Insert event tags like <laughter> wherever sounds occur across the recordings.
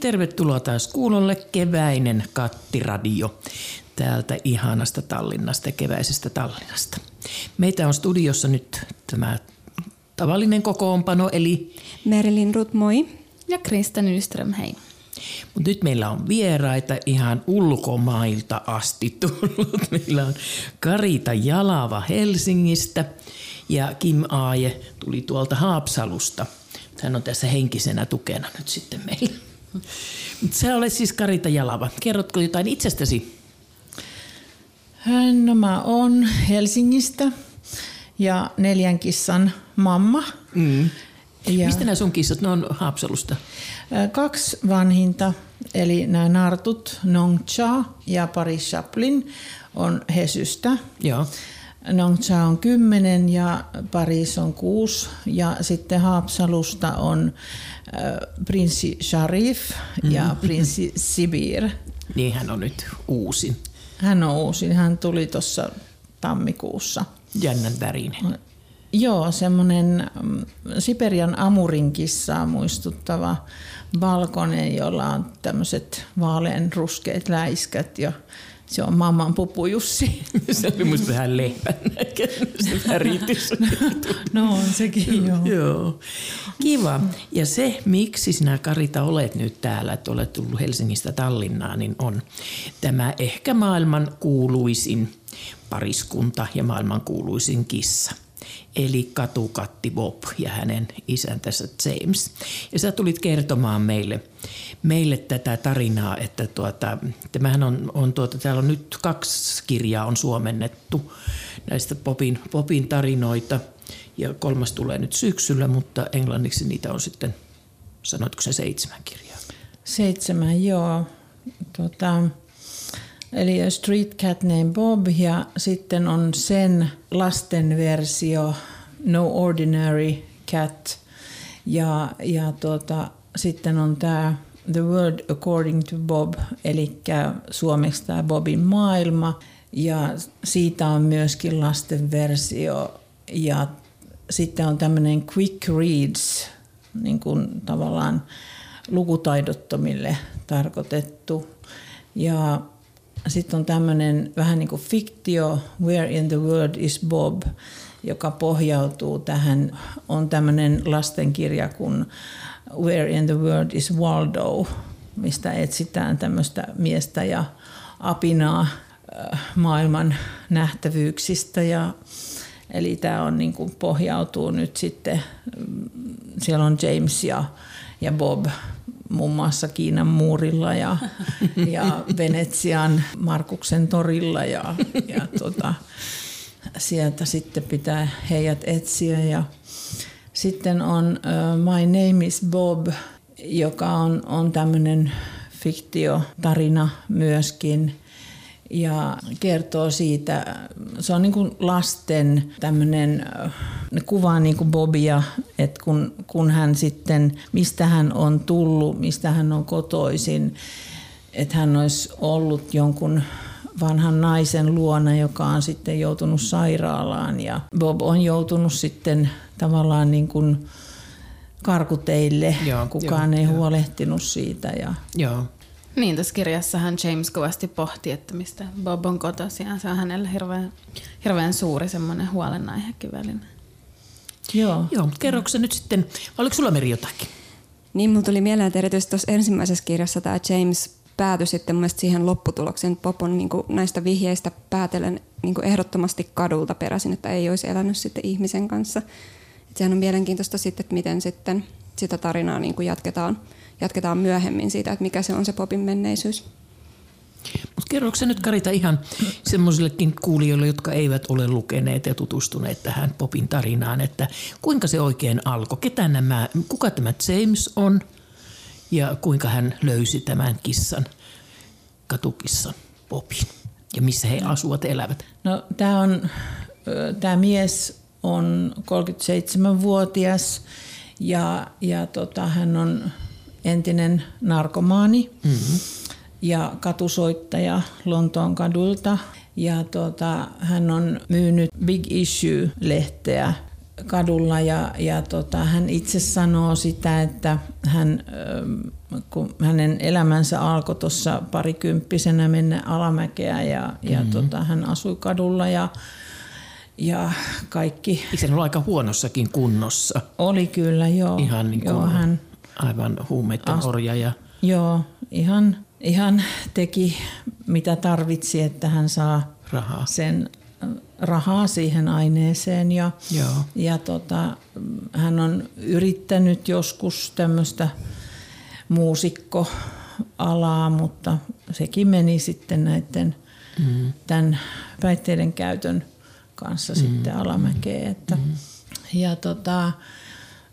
Tervetuloa taas kuulolle keväinen kattiradio täältä ihanasta Tallinnasta, keväisestä Tallinnasta. Meitä on studiossa nyt tämä tavallinen kokoonpano, eli Merilin Rut, moi. Ja Krista Nyström, hei. Mutta nyt meillä on vieraita ihan ulkomailta asti tullut. <laughs> Meillä on Karita Jalava Helsingistä ja Kim Aaje tuli tuolta Haapsalusta. Hän on tässä henkisenä tukena nyt sitten meillä. Sä olet siis Karita Jalava. Kerrotko jotain itsestäsi? No mä oon Helsingistä ja neljän kissan mamma. Mm. Ja Mistä nämä sun kissat? Ne on Haapsalusta. Kaksi vanhinta, eli nämä nartut, Nongcha ja Paris Chaplin, on Hesystä. Joo. Nongcha on kymmenen ja Paris on kuusi. Ja sitten Haapsalusta on äh, prinssi Sharif ja mm-hmm. prinssi Sibir. Niin hän on nyt uusin. Hän on uusin. Hän tuli tuossa tammikuussa. Jännän värinen. Joo, semmoinen mm, Siperian amurinkissa muistuttava valkoinen, jolla on tämmöiset vaalean ruskeat läiskät ja se on mamman pupujussi. <laughs> se oli musta vähän lehmän näköinen se väritys. no on sekin, joo. joo. Kiva. Ja se, miksi sinä Karita olet nyt täällä, että olet tullut Helsingistä Tallinnaan, niin on tämä ehkä maailman kuuluisin pariskunta ja maailman kuuluisin kissa – eli katukatti Bob ja hänen isäntänsä James. Ja sä tulit kertomaan meille, meille tätä tarinaa, että tuota, tämähän on, on tuota, täällä on nyt kaksi kirjaa on suomennettu näistä Bobin, Bobin tarinoita ja kolmas tulee nyt syksyllä, mutta englanniksi niitä on sitten, sanoitko se seitsemän kirjaa? Seitsemän, joo. Tuota, Eli A Street Cat Named Bob ja sitten on sen lasten versio No Ordinary Cat ja, ja tuota, sitten on tämä The World According to Bob, eli suomeksi tämä Bobin maailma. Ja siitä on myöskin lasten versio. Ja sitten on tämmöinen Quick Reads, niin kuin tavallaan lukutaidottomille tarkoitettu. Ja sitten on tämmöinen vähän niin kuin fiktio, Where in the World is Bob, joka pohjautuu tähän, on tämmöinen lastenkirja kuin Where in the World is Waldo, mistä etsitään tämmöistä miestä ja apinaa äh, maailman nähtävyyksistä. Ja, eli tämä on niin kuin pohjautuu nyt sitten, mm, siellä on James ja, ja Bob muun muassa Kiinan muurilla ja, ja Venetsian Markuksen torilla ja, ja tota, sieltä sitten pitää heidät etsiä. Ja sitten on uh, My Name is Bob, joka on, on tämmöinen fiktiotarina myöskin ja kertoo siitä, se on niin kuin lasten tämmöinen, ne kuvaa niin kuin Bobia, että kun, kun hän sitten, mistä hän on tullut, mistä hän on kotoisin, että hän olisi ollut jonkun vanhan naisen luona, joka on sitten joutunut sairaalaan ja Bob on joutunut sitten tavallaan niin kuin karkuteille, joo, kukaan joo, ei joo. huolehtinut siitä. Ja, joo. Niin, tässä kirjassahan James kovasti pohti, että mistä Bob on kotoisin. Se on hänelle hirveän, hirveän suuri semmoinen huolenaihekin välillä. Joo. Joo, mutta kerroksä nyt sitten, oliko sulla Meri jotakin? Niin, mulla tuli mieleen, että erityisesti tuossa ensimmäisessä kirjassa tämä James päätyi sitten mun siihen lopputulokseen, että Bob on niin näistä vihjeistä päätellen niin ehdottomasti kadulta peräisin, että ei olisi elänyt sitten ihmisen kanssa. Et sehän on mielenkiintoista sitten, että miten sitten sitä tarinaa niin jatketaan – jatketaan myöhemmin siitä, että mikä se on se popin menneisyys. Mutta kerroksä nyt Karita ihan semmoisillekin kuulijoille, jotka eivät ole lukeneet ja tutustuneet tähän popin tarinaan, että kuinka se oikein alkoi? Ketä nämä, kuka tämä James on ja kuinka hän löysi tämän kissan, katukissan popin ja missä he asuvat elävät? No tämä on, tämä mies on 37-vuotias ja, ja tota, hän on entinen narkomaani mm-hmm. ja katusoittaja Lontoon kadulta. Ja tuota, hän on myynyt Big Issue-lehteä kadulla ja, ja tota, hän itse sanoo sitä, että hän, kun hänen elämänsä alkoi tuossa parikymppisenä mennä alamäkeä ja, ja mm-hmm. tota, hän asui kadulla ja, ja kaikki. Se on aika huonossakin kunnossa. Oli kyllä, joo. Ihan niin kuin joo, hän, aivan huumeiden orja. Ja... Joo, ihan, ihan teki mitä tarvitsi, että hän saa rahaa. sen rahaa siihen aineeseen ja, Joo. ja tota, hän on yrittänyt joskus tämmöistä muusikkoalaa, mutta sekin meni sitten näiden mm. tämän päitteiden käytön kanssa mm. sitten alamäkeen. Että, mm. Ja tota,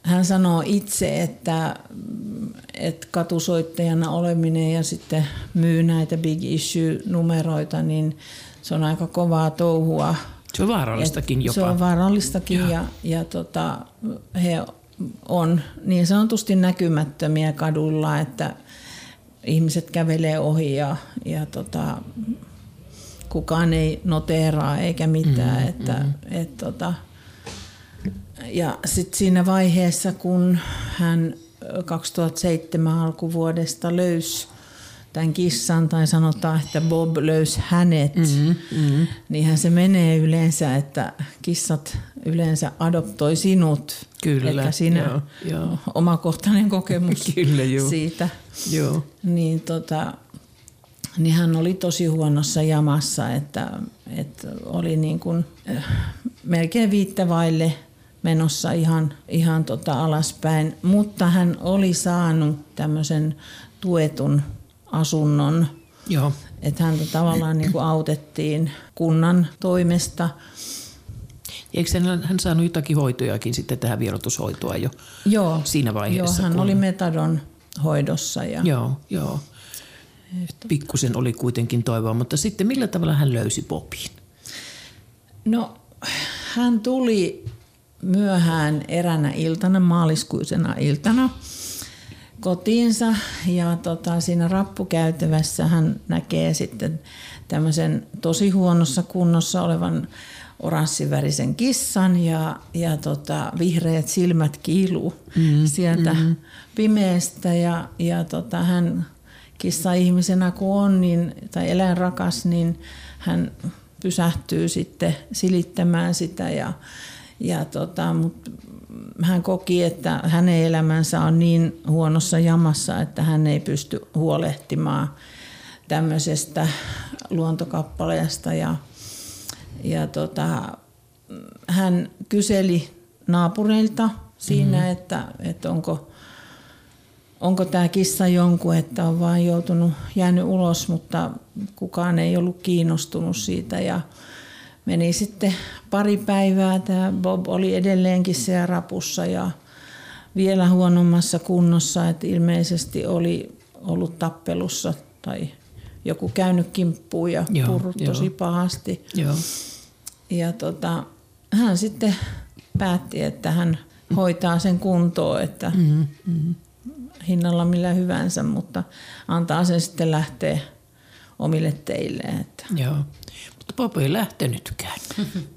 hän sanoo itse, että, että katusoittajana oleminen ja sitten myy näitä big issue-numeroita, niin se on aika kovaa touhua se on vaarallistakin jopa. Se on vaarallistakin ja, ja, ja tota, he on niin sanotusti näkymättömiä kadulla, että ihmiset kävelee ohi ja, ja tota, kukaan ei noteeraa eikä mitään. Mm, että, mm. Et, tota, ja sitten siinä vaiheessa, kun hän 2007 alkuvuodesta löysi tämän kissan tai sanotaan, että Bob löysi hänet, mm-hmm, mm-hmm. niinhän se menee yleensä, että kissat yleensä adoptoi sinut. Kyllä. Eli sinä joo, joo. omakohtainen kokemus <laughs> Kyllä, joo. siitä. Joo. Niin, tota, niin hän oli tosi huonossa jamassa, että, että oli niin kuin, äh, melkein viittävaille menossa ihan, ihan tota alaspäin, mutta hän oli saanut tämmöisen tuetun asunnon. Joo. Että häntä tavallaan niin kuin autettiin kunnan toimesta. Eikö hän, hän saanut jotakin hoitojakin sitten tähän vierotushoitoa jo joo, siinä vaiheessa? Joo, hän kun... oli metadon hoidossa. Ja... Joo, joo. Pikkusen oli kuitenkin toivoa, mutta sitten millä tavalla hän löysi Bobin? No, hän tuli myöhään eränä iltana, maaliskuisena iltana – kotiinsa ja tota, siinä rappukäytävässä hän näkee sitten tämmöisen tosi huonossa kunnossa olevan oranssivärisen kissan ja, ja tota, vihreät silmät kiiluu mm, sieltä mm. pimeästä ja, ja tota, hän kissa-ihmisenä kun on niin, tai eläinrakas, niin hän pysähtyy sitten silittämään sitä ja, ja tota, mut hän koki, että hänen elämänsä on niin huonossa jamassa, että hän ei pysty huolehtimaan tämmöisestä luontokappaleesta. Ja, ja tota, hän kyseli naapureilta siinä, mm-hmm. että, että onko, onko tämä kissa jonkun, että on vain joutunut jäänyt ulos, mutta kukaan ei ollut kiinnostunut siitä. Ja, meni sitten pari päivää. Tämä Bob oli edelleenkin siellä rapussa ja vielä huonommassa kunnossa, että ilmeisesti oli ollut tappelussa tai joku käynyt kimppuun ja joo, purrut joo. tosi pahasti. Joo. Ja tota, hän sitten päätti, että hän hoitaa sen kuntoon, että mm, mm. Hinnalla millä hyvänsä, mutta antaa sen sitten lähteä omille teille. Että. Joo. Mutta Bob ei lähtenytkään.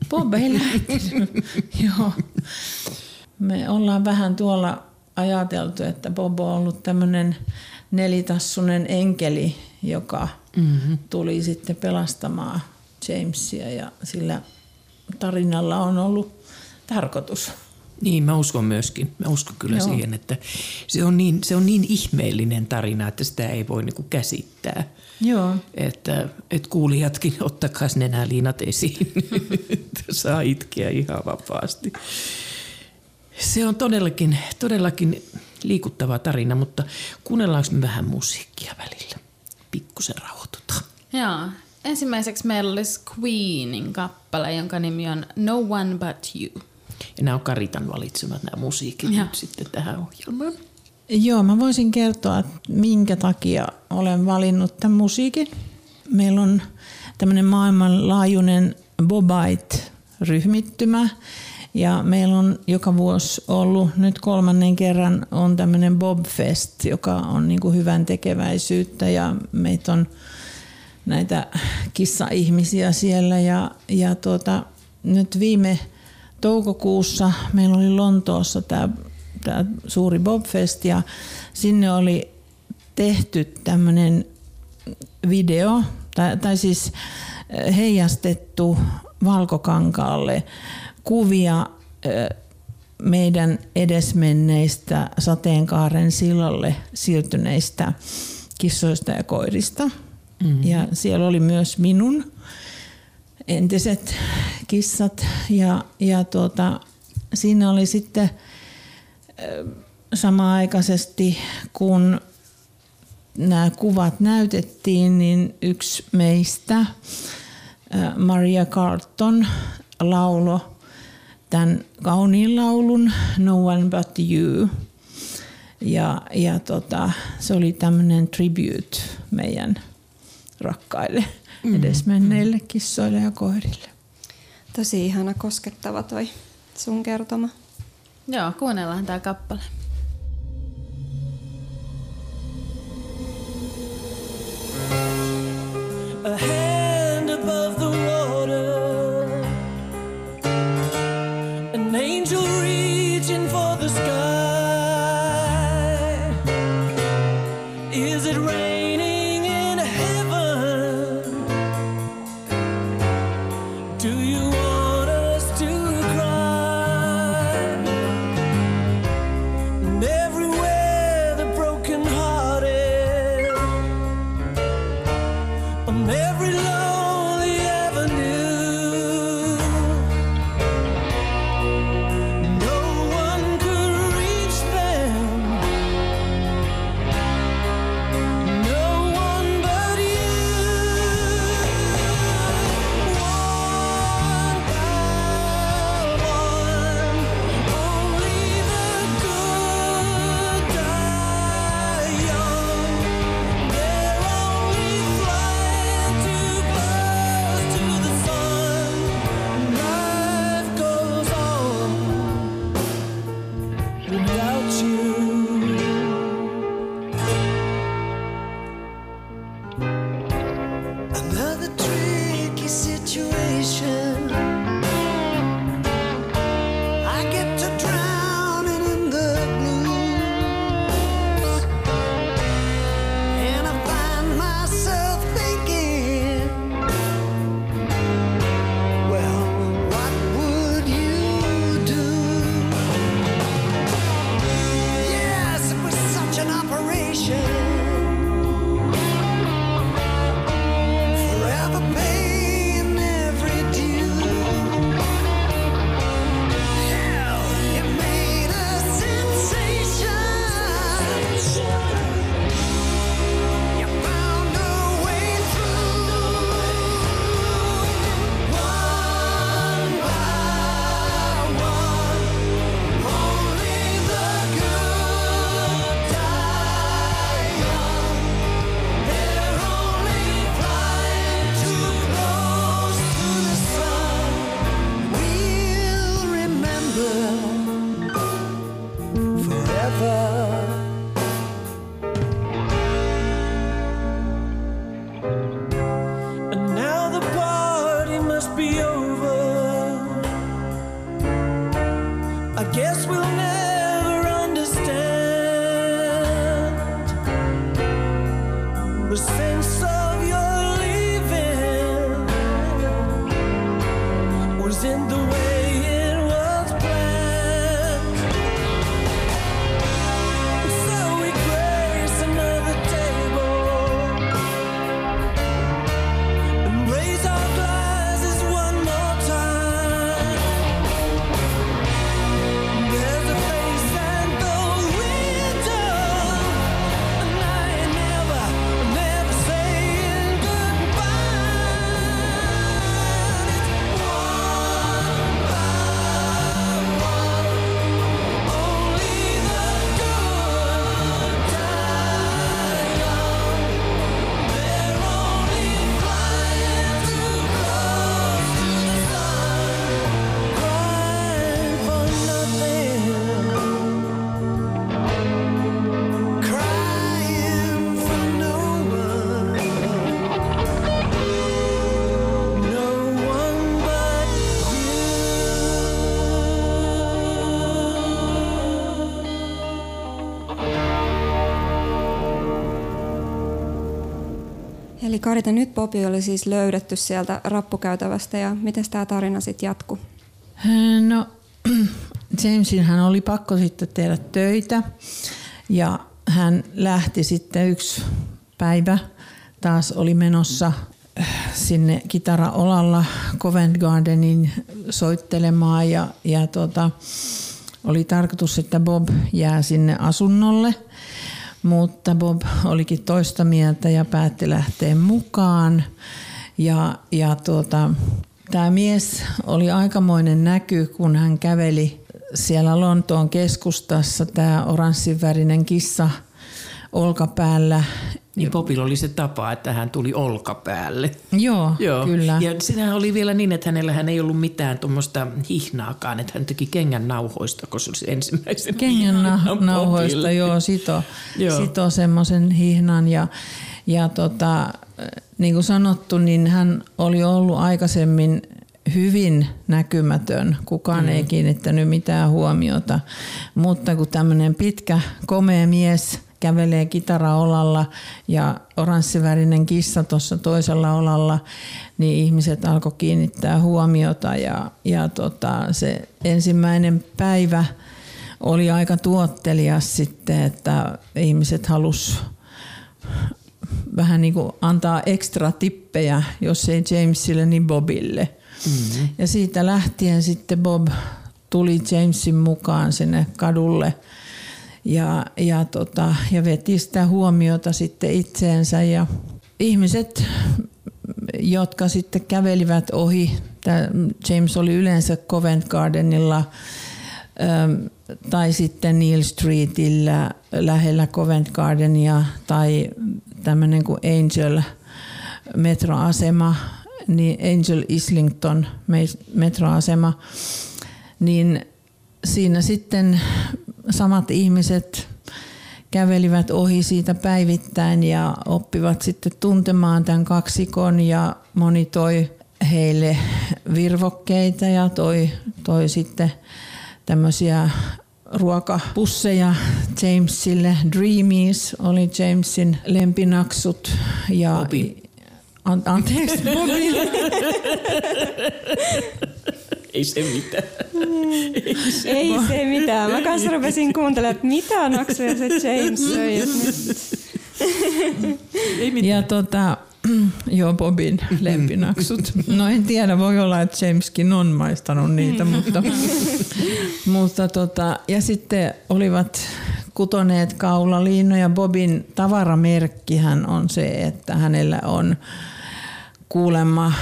Bob ei <laughs> lähtenyt, joo. Me ollaan vähän tuolla ajateltu, että Bob on ollut tämmöinen nelitassunen enkeli, joka mm-hmm. tuli sitten pelastamaan Jamesia ja sillä tarinalla on ollut tarkoitus. Niin, mä uskon myöskin. Mä uskon kyllä Joo. siihen, että se on, niin, se on niin ihmeellinen tarina, että sitä ei voi niinku käsittää. Joo. Että, että kuulijatkin <laughs> ottakaa nenä liinat esiin. <laughs> Saa itkeä ihan vapaasti. Se on todellakin, todellakin liikuttava tarina, mutta kuunnellaanko me vähän musiikkia välillä? Pikkusen rauhoitutaan. Joo. Ensimmäiseksi meillä olisi Queenin kappale, jonka nimi on No One But You. Ja nämä on Karitan valitsemat nämä musiikit ja. nyt sitten tähän ohjelmaan. Joo, mä voisin kertoa, minkä takia olen valinnut tämän musiikin. Meillä on tämmöinen maailmanlaajuinen Bobite-ryhmittymä, ja meillä on joka vuosi ollut, nyt kolmannen kerran on tämmöinen Bobfest, joka on niin kuin hyvän tekeväisyyttä ja meitä on näitä kissa-ihmisiä siellä ja, ja tuota, nyt viime toukokuussa meillä oli Lontoossa tämä, tämä suuri Bobfest ja sinne oli tehty tämmöinen video, tai, tai siis heijastettu valkokankaalle kuvia meidän edesmenneistä sateenkaaren sillalle siirtyneistä kissoista ja koirista. Mm-hmm. Ja siellä oli myös minun entiset kissat ja, ja tuota, siinä oli sitten samaaikaisesti kun nämä kuvat näytettiin, niin yksi meistä, Maria Carlton, laulo tämän kauniin laulun No One But You. Ja, ja tota, se oli tämmöinen tribute meidän rakkaille mm. edesmenneille kissoille ja koirille. Tosi ihana koskettava toi sun kertoma. Joo, kuunnellaan tämä kappale. A hand above the water An angel reaching for the sky Eli Karita, nyt Bobi oli siis löydetty sieltä rappukäytävästä ja miten tämä tarina sitten jatkuu? No, <clears throat> Jamesinhan oli pakko sitten tehdä töitä ja hän lähti sitten yksi päivä taas oli menossa äh, sinne kitaraolalla Covent Gardenin soittelemaan ja, ja tota, oli tarkoitus, että Bob jää sinne asunnolle, mutta Bob olikin toista mieltä ja päätti lähteä mukaan. Ja, ja tuota, tämä mies oli aikamoinen näky, kun hän käveli siellä Lontoon keskustassa, tämä oranssivärinen kissa olkapäällä niin Popilla oli se tapa, että hän tuli olkapäälle. Joo, Joo. kyllä. Ja sinähän oli vielä niin, että hänellä hän ei ollut mitään tuommoista hihnaakaan, että hän teki kengän nauhoista, kun se oli ensimmäisen Kengän na- nauhoista, joo, sito, joo. sito semmoisen hihnan ja, ja tota, niin kuin sanottu, niin hän oli ollut aikaisemmin hyvin näkymätön. Kukaan mm. ei kiinnittänyt mitään huomiota. Mutta kun tämmöinen pitkä, komea mies – kävelee kitaraolalla ja oranssivärinen kissa tuossa toisella olalla, niin ihmiset alkoi kiinnittää huomiota ja, ja tota, se ensimmäinen päivä oli aika tuottelias sitten, että ihmiset halus vähän niin kuin antaa ekstra tippejä, jos ei Jamesille, niin Bobille. Mm-hmm. Ja siitä lähtien sitten Bob tuli Jamesin mukaan sinne kadulle – ja, ja, tota, ja veti sitä huomiota sitten itseensä ja ihmiset, jotka sitten kävelivät ohi, James oli yleensä Covent Gardenilla ähm, tai sitten Neil Streetillä lähellä Covent Gardenia tai tämmöinen kuin Angel metroasema, niin Angel Islington metroasema, niin siinä sitten samat ihmiset kävelivät ohi siitä päivittäin ja oppivat sitten tuntemaan tämän kaksikon ja moni toi heille virvokkeita ja toi, toi sitten tämmöisiä ruokapusseja Jamesille. Dreamies oli Jamesin lempinaksut ja Bobby. An- anteeksi, Bobby. <laughs> Ei se mitään. Ei se, Ei se mitään. Mä kanssa rupesin kuuntelemaan, että mitä naksuja se James söi. Ei mitään. Ja tota, <clears throat> Joo, Bobin <clears throat> lempinaksut. No en tiedä, voi olla, että Jameskin on maistanut niitä, mutta, <laughs> mutta tota, ja sitten olivat kutoneet kaulaliinoja. Bobin tavaramerkkihän on se, että hänellä on kuulemma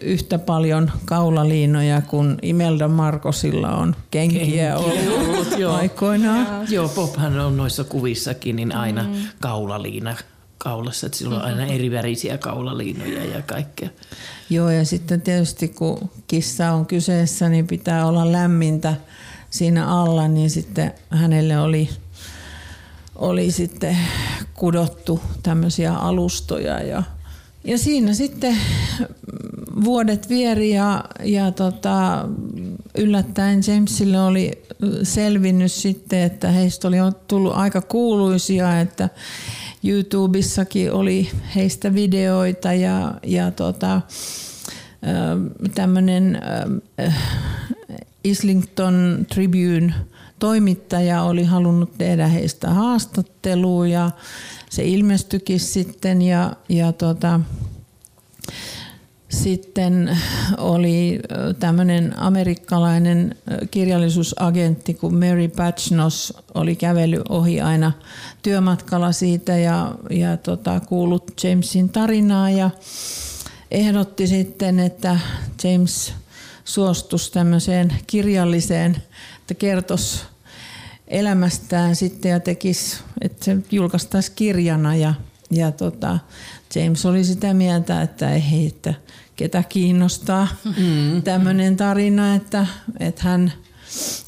yhtä paljon kaulaliinoja kuin Imelda Markosilla on kenkiä ollut joo. aikoinaan. Joo, Bobhan on noissa kuvissakin niin aina mm. kaulaliina kaulassa, että sillä on aina eri värisiä kaulaliinoja ja kaikkea. Joo, ja sitten tietysti kun kissa on kyseessä, niin pitää olla lämmintä siinä alla, niin sitten hänelle oli, oli sitten kudottu tämmöisiä alustoja ja ja siinä sitten vuodet vieri ja, ja tota, yllättäen Jamesille oli selvinnyt sitten, että heistä oli tullut aika kuuluisia, että YouTubessakin oli heistä videoita ja, ja tota, tämmöinen Islington Tribune toimittaja oli halunnut tehdä heistä haastattelua ja se ilmestyikin sitten ja, ja tota, sitten oli tämmöinen amerikkalainen kirjallisuusagentti kuin Mary Patchnos oli kävellyt ohi aina työmatkalla siitä ja, ja tota, kuullut Jamesin tarinaa ja ehdotti sitten, että James suostuisi tämmöiseen kirjalliseen, että kertoisi elämästään sitten ja tekisi, että se julkaistaisiin kirjana ja, ja tota, James oli sitä mieltä, että ei, että ketä kiinnostaa mm. tämmöinen tarina, että, että hän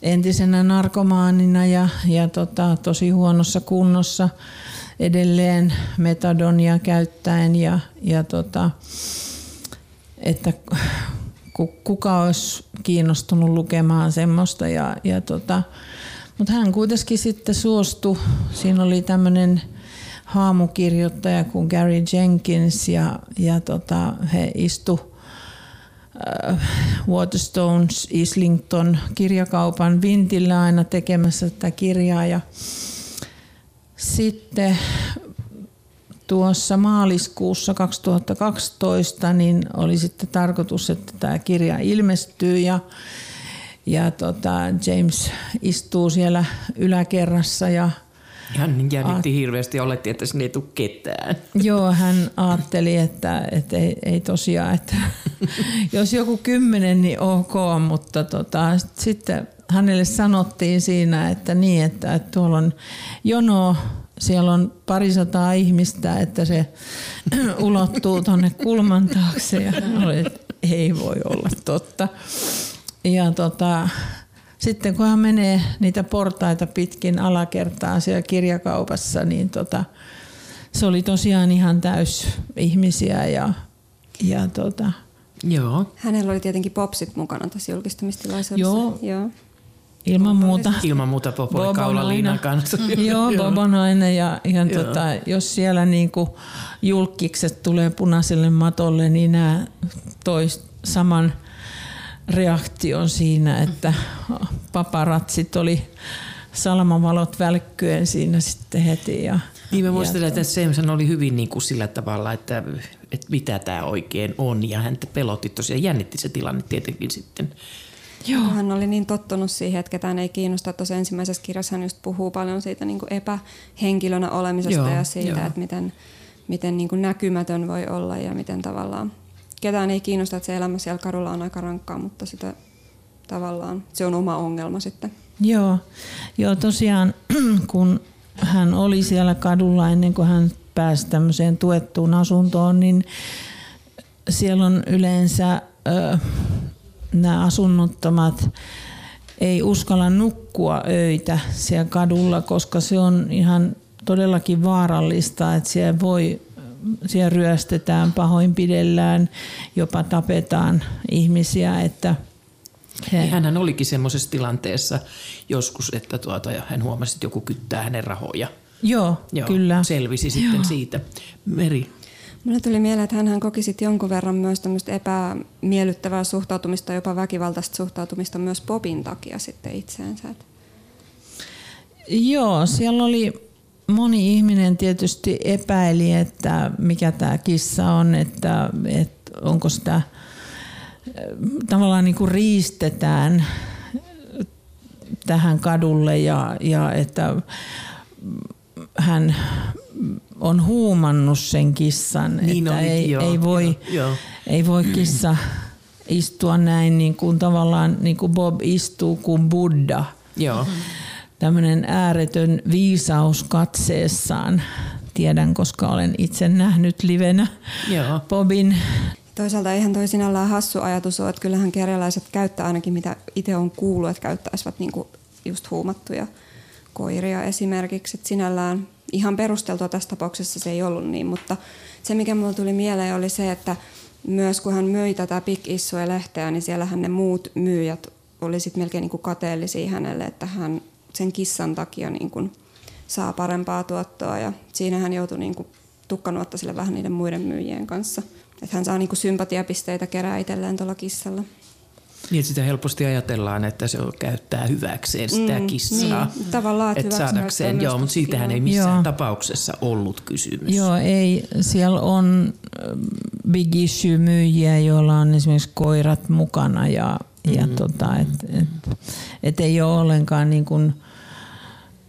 entisenä narkomaanina ja, ja tota, tosi huonossa kunnossa edelleen metadonia käyttäen ja, ja tota, että kuka olisi kiinnostunut lukemaan semmoista ja, ja tota, mutta hän kuitenkin sitten suostui. Siinä oli tämmöinen haamukirjoittaja kuin Gary Jenkins ja, ja tota, he istu äh, Waterstones Islington kirjakaupan vintillä aina tekemässä tätä kirjaa ja sitten tuossa maaliskuussa 2012 niin oli sitten tarkoitus, että tämä kirja ilmestyy ja, ja tota, James istuu siellä yläkerrassa ja hän jännitti hirveästi ja oletti, että sinne ei tule ketään. Joo, hän ajatteli, että, että ei, ei tosiaan, että <laughs> jos joku kymmenen, niin ok, mutta tota, sitten hänelle sanottiin siinä, että niin, että, että tuolla on jono siellä on parisataa ihmistä, että se <clears throat> ulottuu tuonne kulman taakse ja oli, että ei voi olla totta. Ja tota, sitten kun hän menee niitä portaita pitkin alakertaa siellä kirjakaupassa, niin tota, se oli tosiaan ihan täys ihmisiä ja, ja tota, Joo. Hänellä oli tietenkin popsit mukana tässä julkistamistilaisuudessa. Joo. Joo. Ilman muuta. Ilman muuta Bobo kaulaliinan kanssa. <laughs> Joo, Bobo nainen ja ihan tota, jos siellä niinku julkikset tulee punaiselle matolle, niin nämä tois saman reaktion siinä, että paparatsit oli salamavalot välkkyen siinä sitten heti. Ja, niin mä muistelen, että Samson oli hyvin niin kuin sillä tavalla, että, että mitä tämä oikein on ja häntä pelotti tosiaan, jännitti se tilanne tietenkin sitten Joo. Hän oli niin tottunut siihen, että ketään ei kiinnosta. Tuossa ensimmäisessä kirjassa hän just puhuu paljon siitä niin kuin epähenkilönä olemisesta Joo, ja siitä, jo. että miten, miten niin kuin näkymätön voi olla ja miten tavallaan ketään ei kiinnosta, että se elämä siellä kadulla on aika rankkaa, mutta sitä tavallaan se on oma ongelma sitten. Joo, Joo tosiaan <clears throat> kun hän oli siellä kadulla ennen kuin hän pääsi tämmöiseen tuettuun asuntoon, niin siellä on yleensä nämä asunnottomat ei uskalla nukkua öitä siellä kadulla, koska se on ihan todellakin vaarallista, että siellä voi siellä ryöstetään, pahoinpidellään, jopa tapetaan ihmisiä. Että he... Niin hänhän olikin semmoisessa tilanteessa joskus, että tuota, hän huomasi, että joku kyttää hänen rahoja. Joo, Joo kyllä. Selvisi sitten Joo. siitä. Meri. Mulle tuli mieleen, että hän koki sitten jonkun verran myös tämmöistä epämiellyttävää suhtautumista, jopa väkivaltaista suhtautumista myös Bobin takia sitten itseensä. Joo, siellä oli moni ihminen tietysti epäili, että mikä tämä kissa on, että, että onko sitä tavallaan niin kuin riistetään tähän kadulle ja, ja että hän on huumannut sen kissan, niin että oli, ei, joo, ei, voi, joo, joo. ei voi kissa istua näin niin kuin tavallaan niin kuin Bob istuu kuin Buddha. Joo. Tämmöinen ääretön viisaus katseessaan. Tiedän, koska olen itse nähnyt livenä Joo. Bobin. Toisaalta eihän toi sinällään hassu ajatus ole, että kyllähän kerjalaiset käyttää ainakin mitä itse on kuullut, että käyttäisivät niinku just huumattuja koiria esimerkiksi. Että sinällään ihan perusteltua tässä tapauksessa se ei ollut niin, mutta se mikä mulle tuli mieleen oli se, että myös kun hän myi tätä Big Issue-lehteä, niin siellähän ne muut myyjät oli sitten melkein niin kuin kateellisia hänelle, että hän sen kissan takia niin kuin saa parempaa tuottoa ja siinä hän joutui niin kuin tukkanuottasille vähän niiden muiden myyjien kanssa. Että hän saa niin kuin sympatiapisteitä kerää itselleen tuolla kissalla. Niin, että sitä helposti ajatellaan, että se käyttää hyväkseen sitä mm, kissaa. Niin, tavallaan, että saadakseen, joo, mutta siitähän ei missään joo. tapauksessa ollut kysymys. Joo, ei. Siellä on ähm, big issue-myyjiä, joilla on esimerkiksi koirat mukana ja, mm. ja tota, et, et, et ei ole ollenkaan niin kuin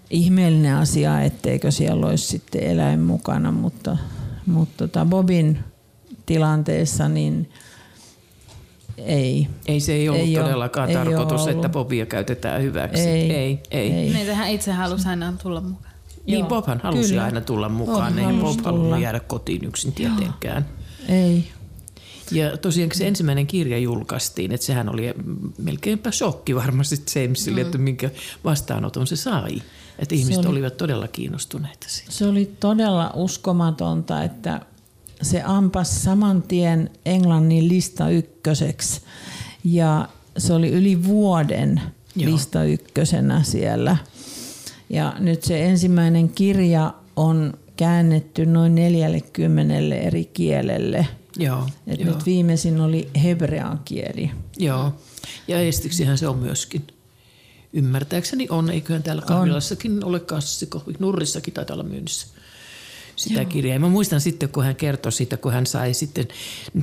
ihmeellinen asia, etteikö siellä olisi sitten eläin mukana, mutta, mutta tota Bobin tilanteessa niin – ei. Ei se ei ollut ei todellakaan ole, tarkoitus, ei että Bobia käytetään hyväksi. Ei, ei. ei. ei. Niin hän itse halusi aina tulla mukaan. Niin, Joo. Bobhan halusi Kyllä. aina tulla mukaan. Bob ei Bob halunnut jäädä kotiin yksin tietenkään. Ei. Ja tosiaan se ensimmäinen kirja julkaistiin, että sehän oli melkeinpä shokki varmasti Jamesille, mm. että minkä vastaanoton se sai. Että ihmiset oli, olivat todella kiinnostuneita siitä. Se oli todella uskomatonta, että se ampas saman tien Englannin lista ykköseksi ja se oli yli vuoden Joo. lista ykkösenä siellä. Ja nyt se ensimmäinen kirja on käännetty noin 40 eri kielelle. Joo, Et joo. nyt viimeisin oli hebrean kieli. Joo, ja estiksihän se on myöskin. Ymmärtääkseni on, eiköhän täällä kahvilassakin ole kassiko, Nurrissakin taitaa olla myynnissä sitä Joo. kirjaa. Ja mä muistan sitten, kun hän kertoi siitä, kun hän sai sitten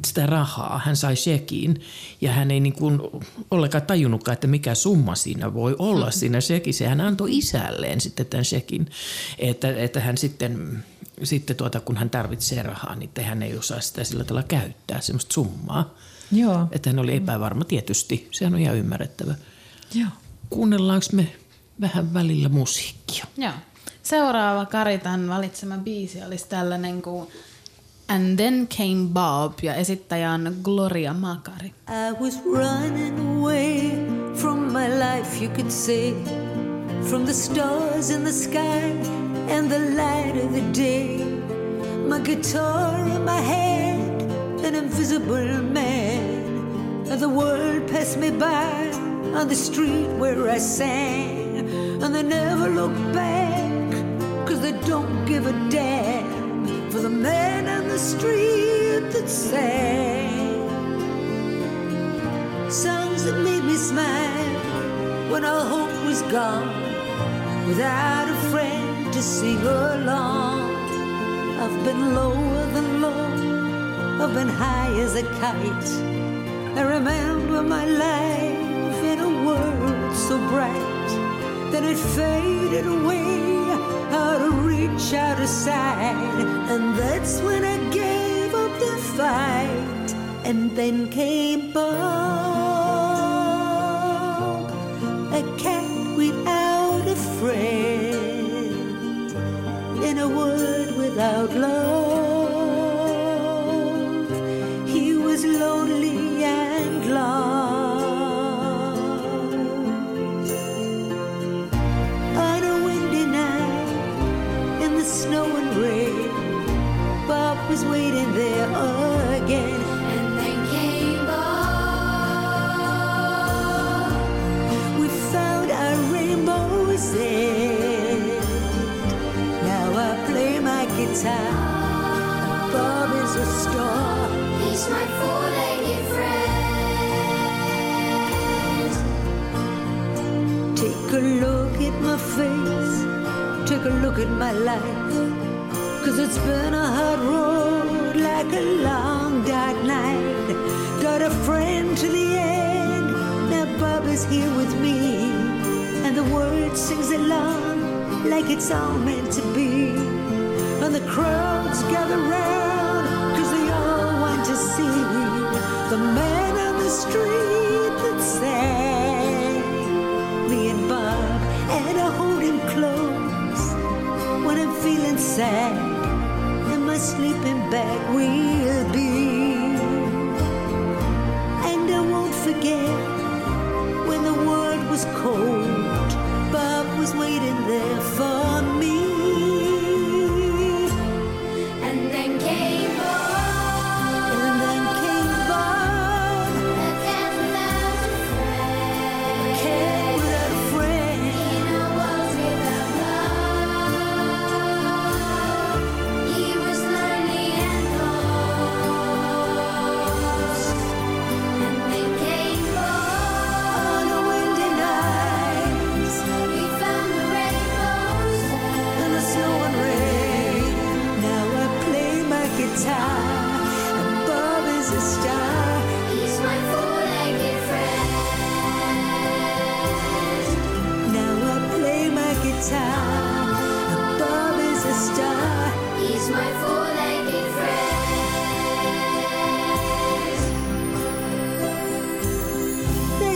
sitä rahaa, hän sai shekin ja hän ei niin kuin ollenkaan tajunnutkaan, että mikä summa siinä voi olla siinä shekissä. Hän antoi isälleen sitten tämän shekin, että, että hän sitten, sitten tuota, kun hän tarvitsee rahaa, niin hän ei osaa sitä sillä tavalla käyttää, semmoista summaa. Joo. Että hän oli epävarma tietysti, sehän on ihan ymmärrettävä. Joo. Kuunnellaanko me vähän välillä musiikkia? Joo. Seuraava Karitan valitsema biisi olisi tällainen kuin And Then Came Bob ja esittäjä on Gloria Makari. I was running away from my life, you could say, from the stars in the sky and the light of the day. My guitar in my hand, an invisible man, and the world passed me by on the street where I sang, and they never look back, cause they don't give a damn for the man on the street that sang songs that made me smile when all hope was gone, without a friend to sing along. I've been lower than low, I've been high as a kite. I remember my life so bright, then it faded away out of reach, out of sight, and that's when I gave up the fight. And then came Bob, a cat without a friend, in a world without love. He was lonely and lost. There again. And then came Bob. We found our rainbow's end. Now I play my guitar. Bob is a star. He's my four-legged friend. Take a look at my face. Take a look at my life. Cause it's been a hard road like a long dark night. Got a friend to the end. Now Bob is here with me. And the word sings along like it's all meant to be. And the crowds gather round cause they all want to see the man on the street that sang me and Bob, and I hold him close when I'm feeling sad, we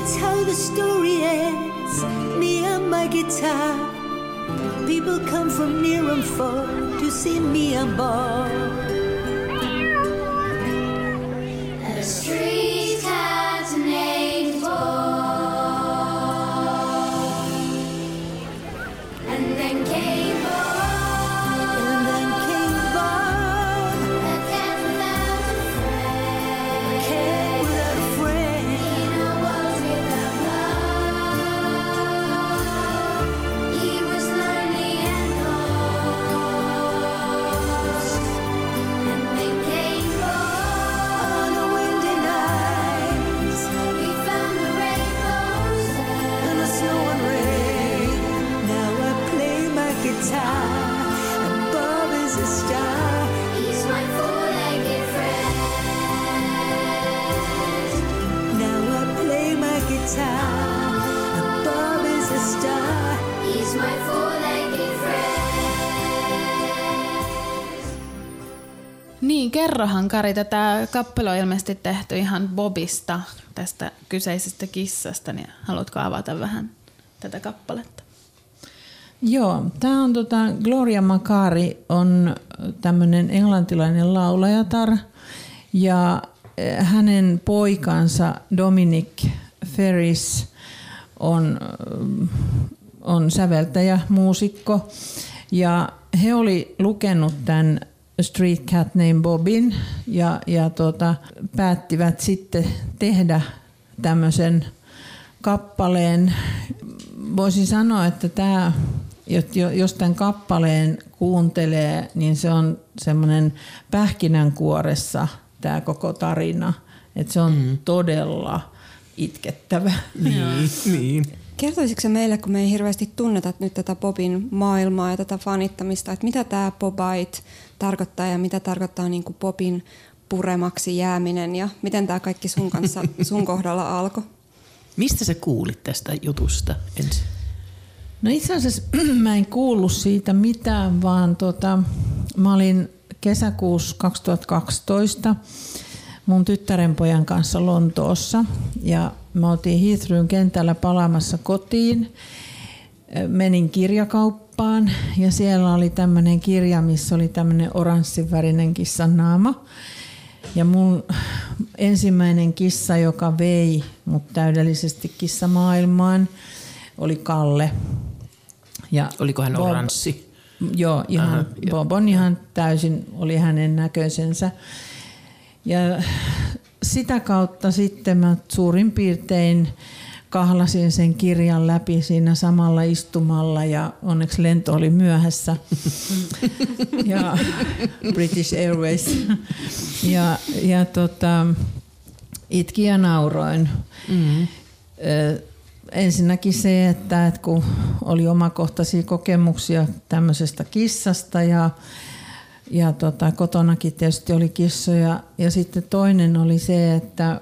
That's how the story ends. Me and my guitar. People come from near and far to see me and Bob. Kerrohan Kari, tämä kappale on ilmeisesti tehty ihan Bobista, tästä kyseisestä kissasta, niin haluatko avata vähän tätä kappaletta? Joo, tämä on tota, Gloria Makari on tämmöinen englantilainen laulajatar ja eh, hänen poikansa Dominic Ferris on, eh, on säveltäjä, muusikko ja he oli lukenut tämän Street Cat Named Bobin ja, ja tota, päättivät sitten tehdä tämmöisen kappaleen. Voisin sanoa, että tämä, jos tämän kappaleen kuuntelee, niin se on semmoinen pähkinänkuoressa tämä koko tarina. Että se on mm. todella itkettävä. Niin, niin. Kertoisitko se meille, kun me ei hirveästi tunneta nyt tätä Bobin maailmaa ja tätä fanittamista, että mitä tämä Bobite tarkoittaa ja mitä tarkoittaa niin kuin Bobin puremaksi jääminen ja miten tämä kaikki sun kanssa <laughs> sun kohdalla alkoi? Mistä sä kuulit tästä jutusta ensin? No itse asiassa <clears throat> mä en kuullut siitä mitään, vaan tota, mä olin kesäkuussa 2012 mun tyttären pojan kanssa Lontoossa ja me oltiin Heathrown kentällä palaamassa kotiin. Menin kirjakauppaan ja siellä oli tämmöinen kirja, missä oli tämmöinen oranssivärinen kissan naama. Ja mun ensimmäinen kissa, joka vei mut täydellisesti kissamaailmaan, oli Kalle. Ja Oliko hän Bob- oranssi? Joo, ihan, Aha, Bob on ihan täysin, oli hänen näköisensä. Ja sitä kautta sitten mä suurin piirtein kahlasin sen kirjan läpi siinä samalla istumalla ja onneksi lento oli myöhässä. <laughs> ja British Airways. ja, ja tota, itki ja nauroin. Mm. Ö, Ensinnäkin se, että, että kun oli omakohtaisia kokemuksia tämmöisestä kissasta ja, ja tota, kotonakin tietysti oli kissoja. Ja sitten toinen oli se, että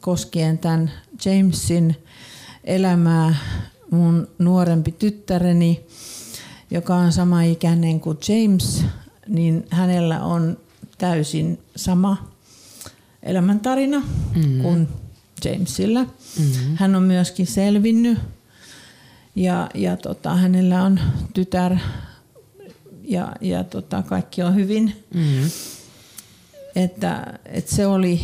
koskien tämän Jamesin elämää mun nuorempi tyttäreni, joka on sama ikäinen kuin James, niin hänellä on täysin sama elämäntarina mm-hmm. kuin Jamesilla. Mm-hmm. Hän on myöskin selvinnyt ja, ja tota, hänellä on tytär ja, ja tota, kaikki on hyvin. Mm. Että, että se oli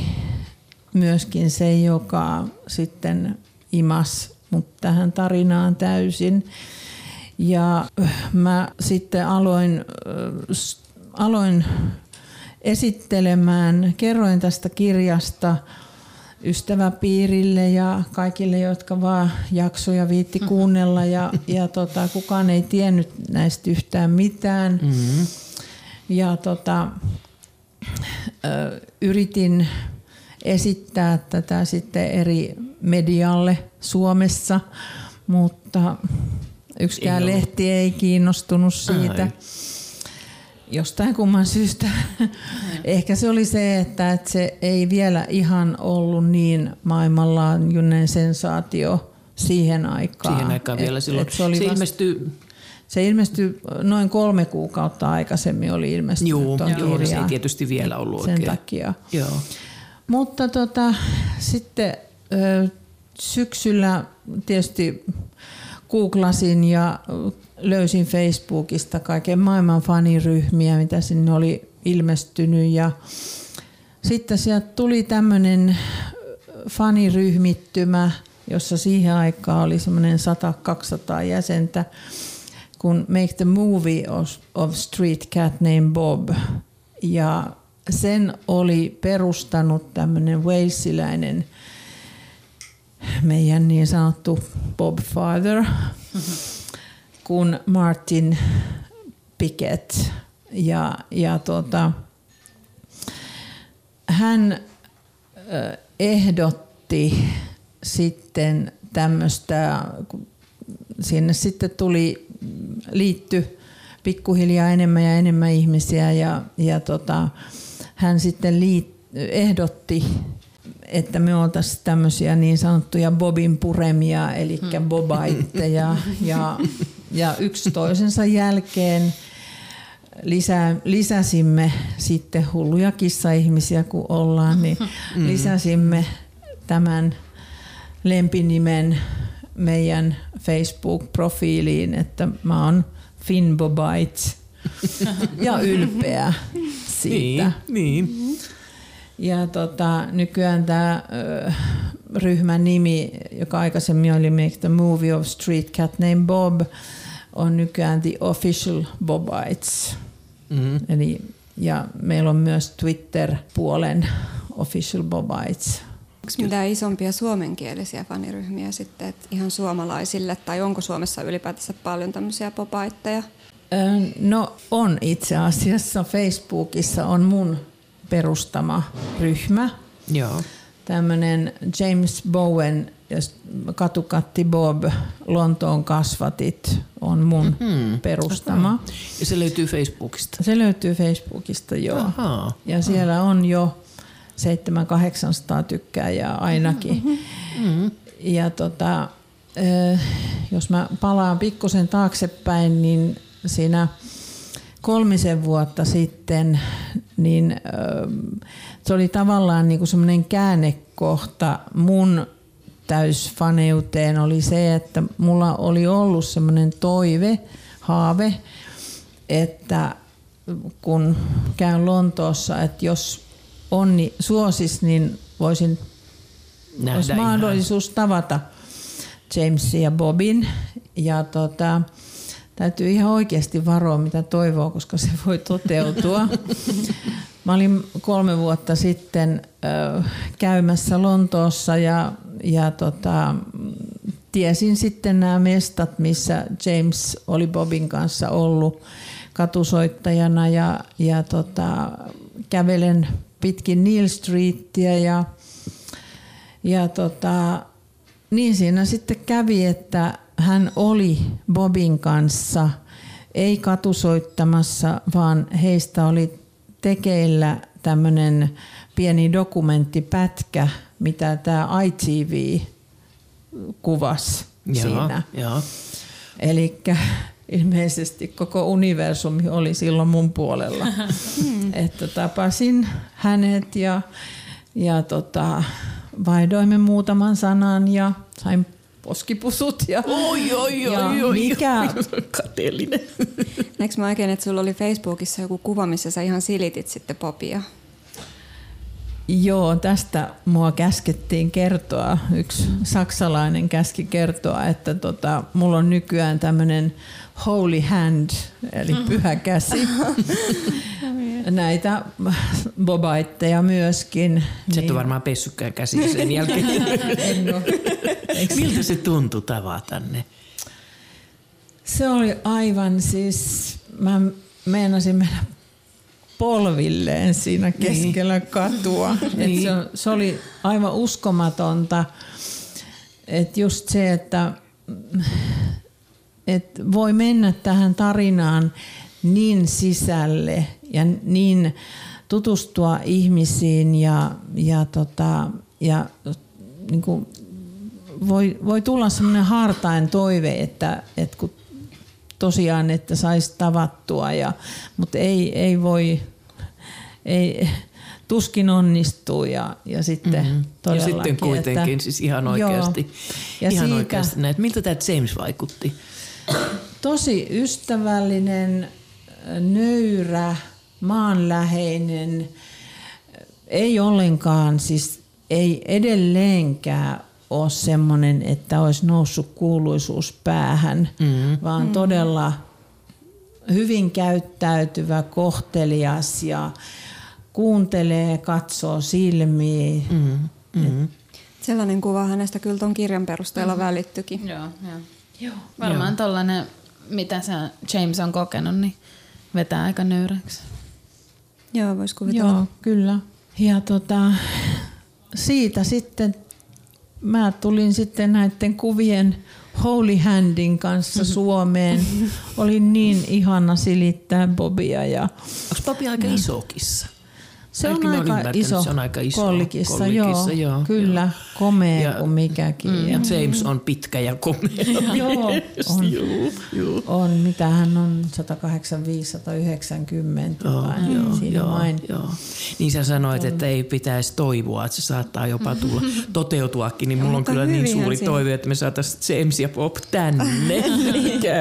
myöskin se, joka sitten imas mut tähän tarinaan täysin. Ja mä sitten aloin, äh, aloin esittelemään, kerroin tästä kirjasta ystäväpiirille ja kaikille, jotka vaan jaksoja viitti kuunnella ja, ja tota, kukaan ei tiennyt näistä yhtään mitään. Mm. Ja tota, ö, yritin esittää tätä sitten eri medialle Suomessa, mutta yksikään Ei lehti ei kiinnostunut siitä. Ai. Jostain kumman syystä. Ehkä se oli se, että, että se ei vielä ihan ollut niin maailmanlaajuinen sensaatio siihen aikaan. Siihen aikaan vielä Et- silloin. et se, oli se vasta- ilmestyi, se ilmestyi noin kolme kuukautta aikaisemmin oli ilmestynyt juu, tuon joo, se ei tietysti vielä ollut Sen oikein. takia. Joo. Mutta tota, sitten syksyllä tietysti googlasin ja löysin Facebookista kaiken maailman faniryhmiä, mitä sinne oli ilmestynyt. Ja sitten sieltä tuli tämmöinen faniryhmittymä, jossa siihen aikaan oli semmoinen 100-200 jäsentä, kun Make the Movie of, of Street Cat Named Bob. Ja sen oli perustanut tämmöinen walesiläinen meidän niin sanottu Bob Father, kun Martin Pickett. Ja, ja tota, hän ehdotti sitten tämmöistä, kun sinne sitten tuli, liitty pikkuhiljaa enemmän ja enemmän ihmisiä ja, ja tota, hän sitten liit, ehdotti, että me oltaisiin tämmöisiä niin sanottuja bobin puremia, eli bobaitteja ja, <laughs> ja yksi toisensa jälkeen lisää, lisäsimme sitten hulluja kissa-ihmisiä kun ollaan, niin lisäsimme tämän lempinimen meidän Facebook-profiiliin, että mä oon Finn Bobites <laughs> ja ylpeä siitä. Niin, niin. Ja tota, nykyään tämä ryhmän nimi, joka aikaisemmin oli Make the Movie of Street Cat Named Bob, on nykyään The Official Bobites. Mm. Eli, ja meillä on myös Twitter-puolen Official Bobites. Onko mitään isompia suomenkielisiä faniryhmiä sitten, että ihan suomalaisille, tai onko Suomessa ylipäätänsä paljon tämmöisiä popaitteja? Ö, No on itse asiassa. Facebookissa on mun perustama ryhmä. Joo. Tämmöinen James Bowen ja katukatti Bob, Lontoon kasvatit on mun Mhm. perustama. Ja se löytyy Facebookista. Se löytyy Facebookista joo. Ahaa. Ja siellä on jo 700-800 tykkääjää ainakin. Ja tota, jos mä palaan pikkusen taaksepäin, niin siinä kolmisen vuotta sitten, niin ö, se oli tavallaan niin kuin semmoinen käännekohta mun täysfaneuteen oli se, että mulla oli ollut semmoinen toive, haave, että kun käyn Lontoossa, että jos onni suosis, niin voisin Nähdä olisi ihan. mahdollisuus tavata Jamesin ja Bobin. Ja tota, täytyy ihan oikeasti varoa, mitä toivoo, koska se voi toteutua. Mä olin kolme vuotta sitten käymässä Lontoossa ja, ja tota, tiesin sitten nämä mestat, missä James oli Bobin kanssa ollut katusoittajana ja, ja tota, kävelen pitkin Neil Streetia ja ja tota, niin siinä sitten kävi, että hän oli Bobin kanssa, ei katusoittamassa, vaan heistä oli tekeillä tämmöinen pieni dokumenttipätkä, mitä tämä ITV kuvasi siinä. Joo. Eli ilmeisesti koko universumi oli silloin mun puolella. <laughs> että tapasin hänet ja, ja tota, vaihdoimme muutaman sanan ja sain poskipusut. Ja, Oi, oi, ja oi, oi. mikä, <laughs> Kateellinen. Näenkö mä oikein, että sulla oli Facebookissa joku kuva, missä sä ihan silitit sitten popia? Joo, tästä mua käskettiin kertoa. Yksi saksalainen käski kertoa, että tota, mulla on nykyään tämmöinen holy hand, eli pyhä käsi. <laughs> Näitä bobaitteja myöskin. Sä et ole varmaan pessytkään käsiä sen jälkeen. <laughs> en oo. Miltä se tuntui tavata ne? Se oli aivan siis, mä meinasin mennä polvilleen siinä keskellä katua. <laughs> Et se, se oli aivan uskomatonta. Että just se, että et voi mennä tähän tarinaan niin sisälle ja niin tutustua ihmisiin ja, ja, tota, ja niin kuin voi, voi tulla semmoinen hartain toive, että, että kun tosiaan, että saisi tavattua, ja, mutta ei, ei voi, ei, tuskin onnistuu ja, ja sitten mm-hmm. Ja sitten kuitenkin, että, siis ihan oikeasti. Joo. Ja ihan siitä, oikeasti näet. Miltä tämä James vaikutti? Tosi ystävällinen, nöyrä, maanläheinen, ei ollenkaan, siis ei edelleenkään ole semmoinen, että olisi noussut kuuluisuus päähän, mm. vaan mm. todella hyvin käyttäytyvä, kohtelias ja kuuntelee, katsoo silmiin. Mm. Mm. Sellainen kuva hänestä kyllä ton kirjan perusteella mm. välittyikin. Joo, joo. Joo. Varmaan tollanen, mitä se James on kokenut, niin vetää aika nöyräksi. Joo, vois kuvitella. Joo, kyllä. Ja tota, siitä sitten mä tulin sitten näiden kuvien Holy Handin kanssa Suomeen. Oli niin ihana silittää Bobia ja Onko Bobby aika iso kissa? Se on, aika iso, se on aika iso kollikissa, kollikissa, joo, joo, kyllä, joo. komea Ja- kuin mikäkin. Mm, Ja ja James on pitkä ja komea. <laughs> Joo, <laughs> on. Joo, joo. on, mitä hän on, 185-190 Joo, vai joo, siinä joo, joo. Niin sä sanoit, että ei pitäisi toivoa, että se saattaa jopa tulla <laughs> toteutuakin, niin mulla on kyllä niin suuri siinä- toive, että me saataisiin James ja Bob tänne.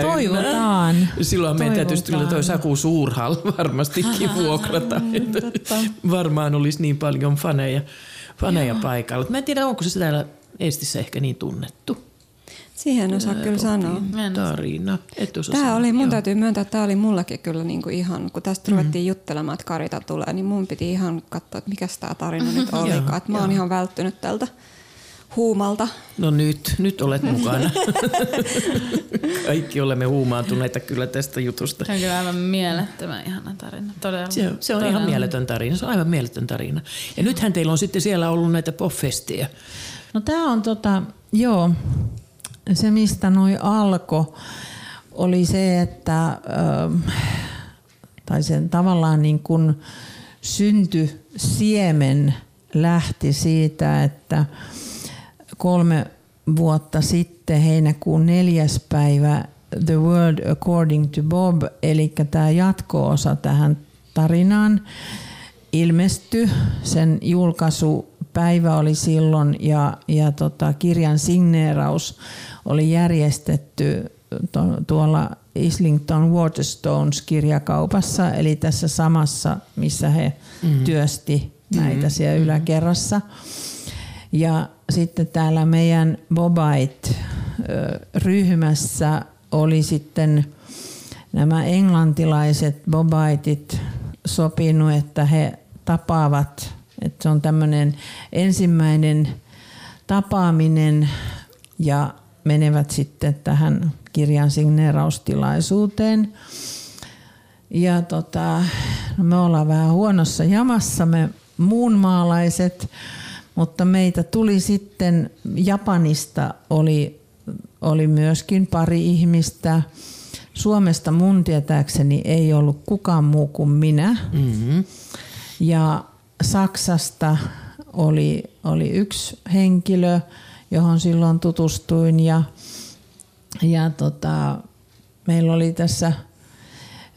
Toivotaan. Silloin meidän täytyisi kyllä toi. Saku Suurhall varmastikin vuokrata. Varmaan olisi niin paljon faneja, faneja paikalla. Mä en tiedä, onko se täällä Eestissä ehkä niin tunnettu Siihen osaa kyllä sanoa. tarina. Et osaa Tämä sanoa. oli, mun Joo. täytyy myöntää, että tämä oli mullakin kyllä niinku ihan, kun tästä ruvettiin juttelemaan, että Karita tulee, niin mun piti ihan katsoa, että mikä tämä tarina nyt <laughs> olikaan. Että mä oon ihan välttynyt tältä huumalta. No nyt, nyt olet mukana. <laughs> Kaikki olemme huumaantuneita kyllä tästä jutusta. Se on kyllä aivan mielettömän ihana tarina. Todella. Se, on- se on todella. ihan mieletön tarina. Se on aivan mieletön tarina. Ja nythän teillä on sitten siellä ollut näitä poffestejä. No tämä on tota, joo, se mistä noi alko oli se, että ö, tai sen tavallaan niin kuin synty siemen lähti siitä, että kolme vuotta sitten heinäkuun neljäs päivä The World According to Bob, eli tämä jatko-osa tähän tarinaan, ilmestyi. Sen julkaisupäivä oli silloin ja, ja tota, kirjan signeeraus oli järjestetty tuolla Islington Waterstones kirjakaupassa, eli tässä samassa, missä he mm. työsti näitä siellä yläkerrassa. Ja sitten täällä meidän Bobite-ryhmässä oli sitten nämä englantilaiset Bobaitit sopinut, että he tapaavat, että se on tämmöinen ensimmäinen tapaaminen ja menevät sitten tähän kirjan signeeraustilaisuuteen. Ja tota, no me ollaan vähän huonossa jamassa me muunmaalaiset, mutta meitä tuli sitten Japanista oli, oli myöskin pari ihmistä. Suomesta mun tietääkseni ei ollut kukaan muu kuin minä. Mm-hmm. Ja Saksasta oli, oli yksi henkilö, johon silloin tutustuin ja, ja tota, meillä oli tässä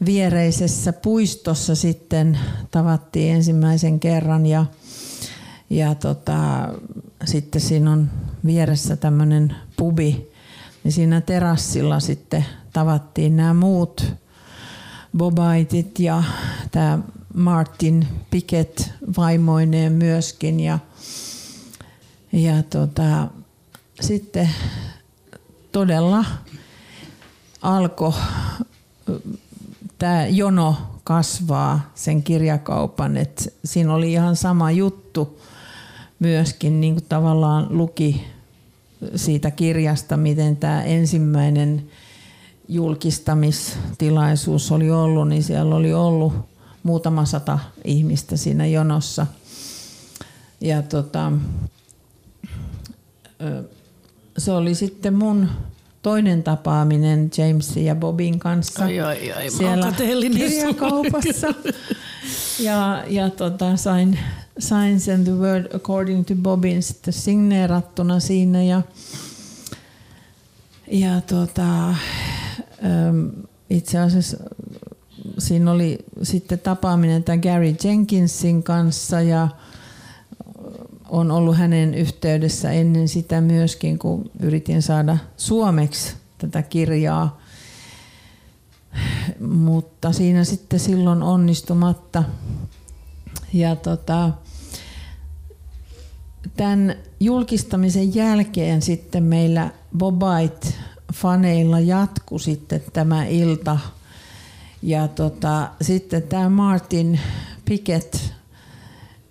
viereisessä puistossa sitten tavattiin ensimmäisen kerran ja, ja tota, sitten siinä on vieressä tämmöinen pubi, niin siinä terassilla sitten tavattiin nämä muut Bobaitit ja tämä Martin Pickett vaimoineen myöskin. Ja, ja tota, sitten todella alkoi tämä jono kasvaa sen kirjakaupan, että siinä oli ihan sama juttu myöskin niin kuin tavallaan luki siitä kirjasta, miten tämä ensimmäinen julkistamistilaisuus oli ollut, niin siellä oli ollut muutama sata ihmistä siinä jonossa. Ja tota, se oli sitten mun toinen tapaaminen Jamesin ja Bobin kanssa Ai, ai, ai, siellä kirjakaupassa. Ja, ja tota, sain, sain sen The Word According to Bobin sitten signeerattuna siinä ja, ja tota, äm, itse asiassa siinä oli sitten tapaaminen tämän Gary Jenkinsin kanssa ja on ollut hänen yhteydessä ennen sitä myöskin, kun yritin saada suomeksi tätä kirjaa. Mutta siinä sitten silloin onnistumatta. Ja tota, tämän julkistamisen jälkeen sitten meillä Bobite-faneilla jatku sitten tämä ilta. Ja tota, sitten tämä Martin Pickett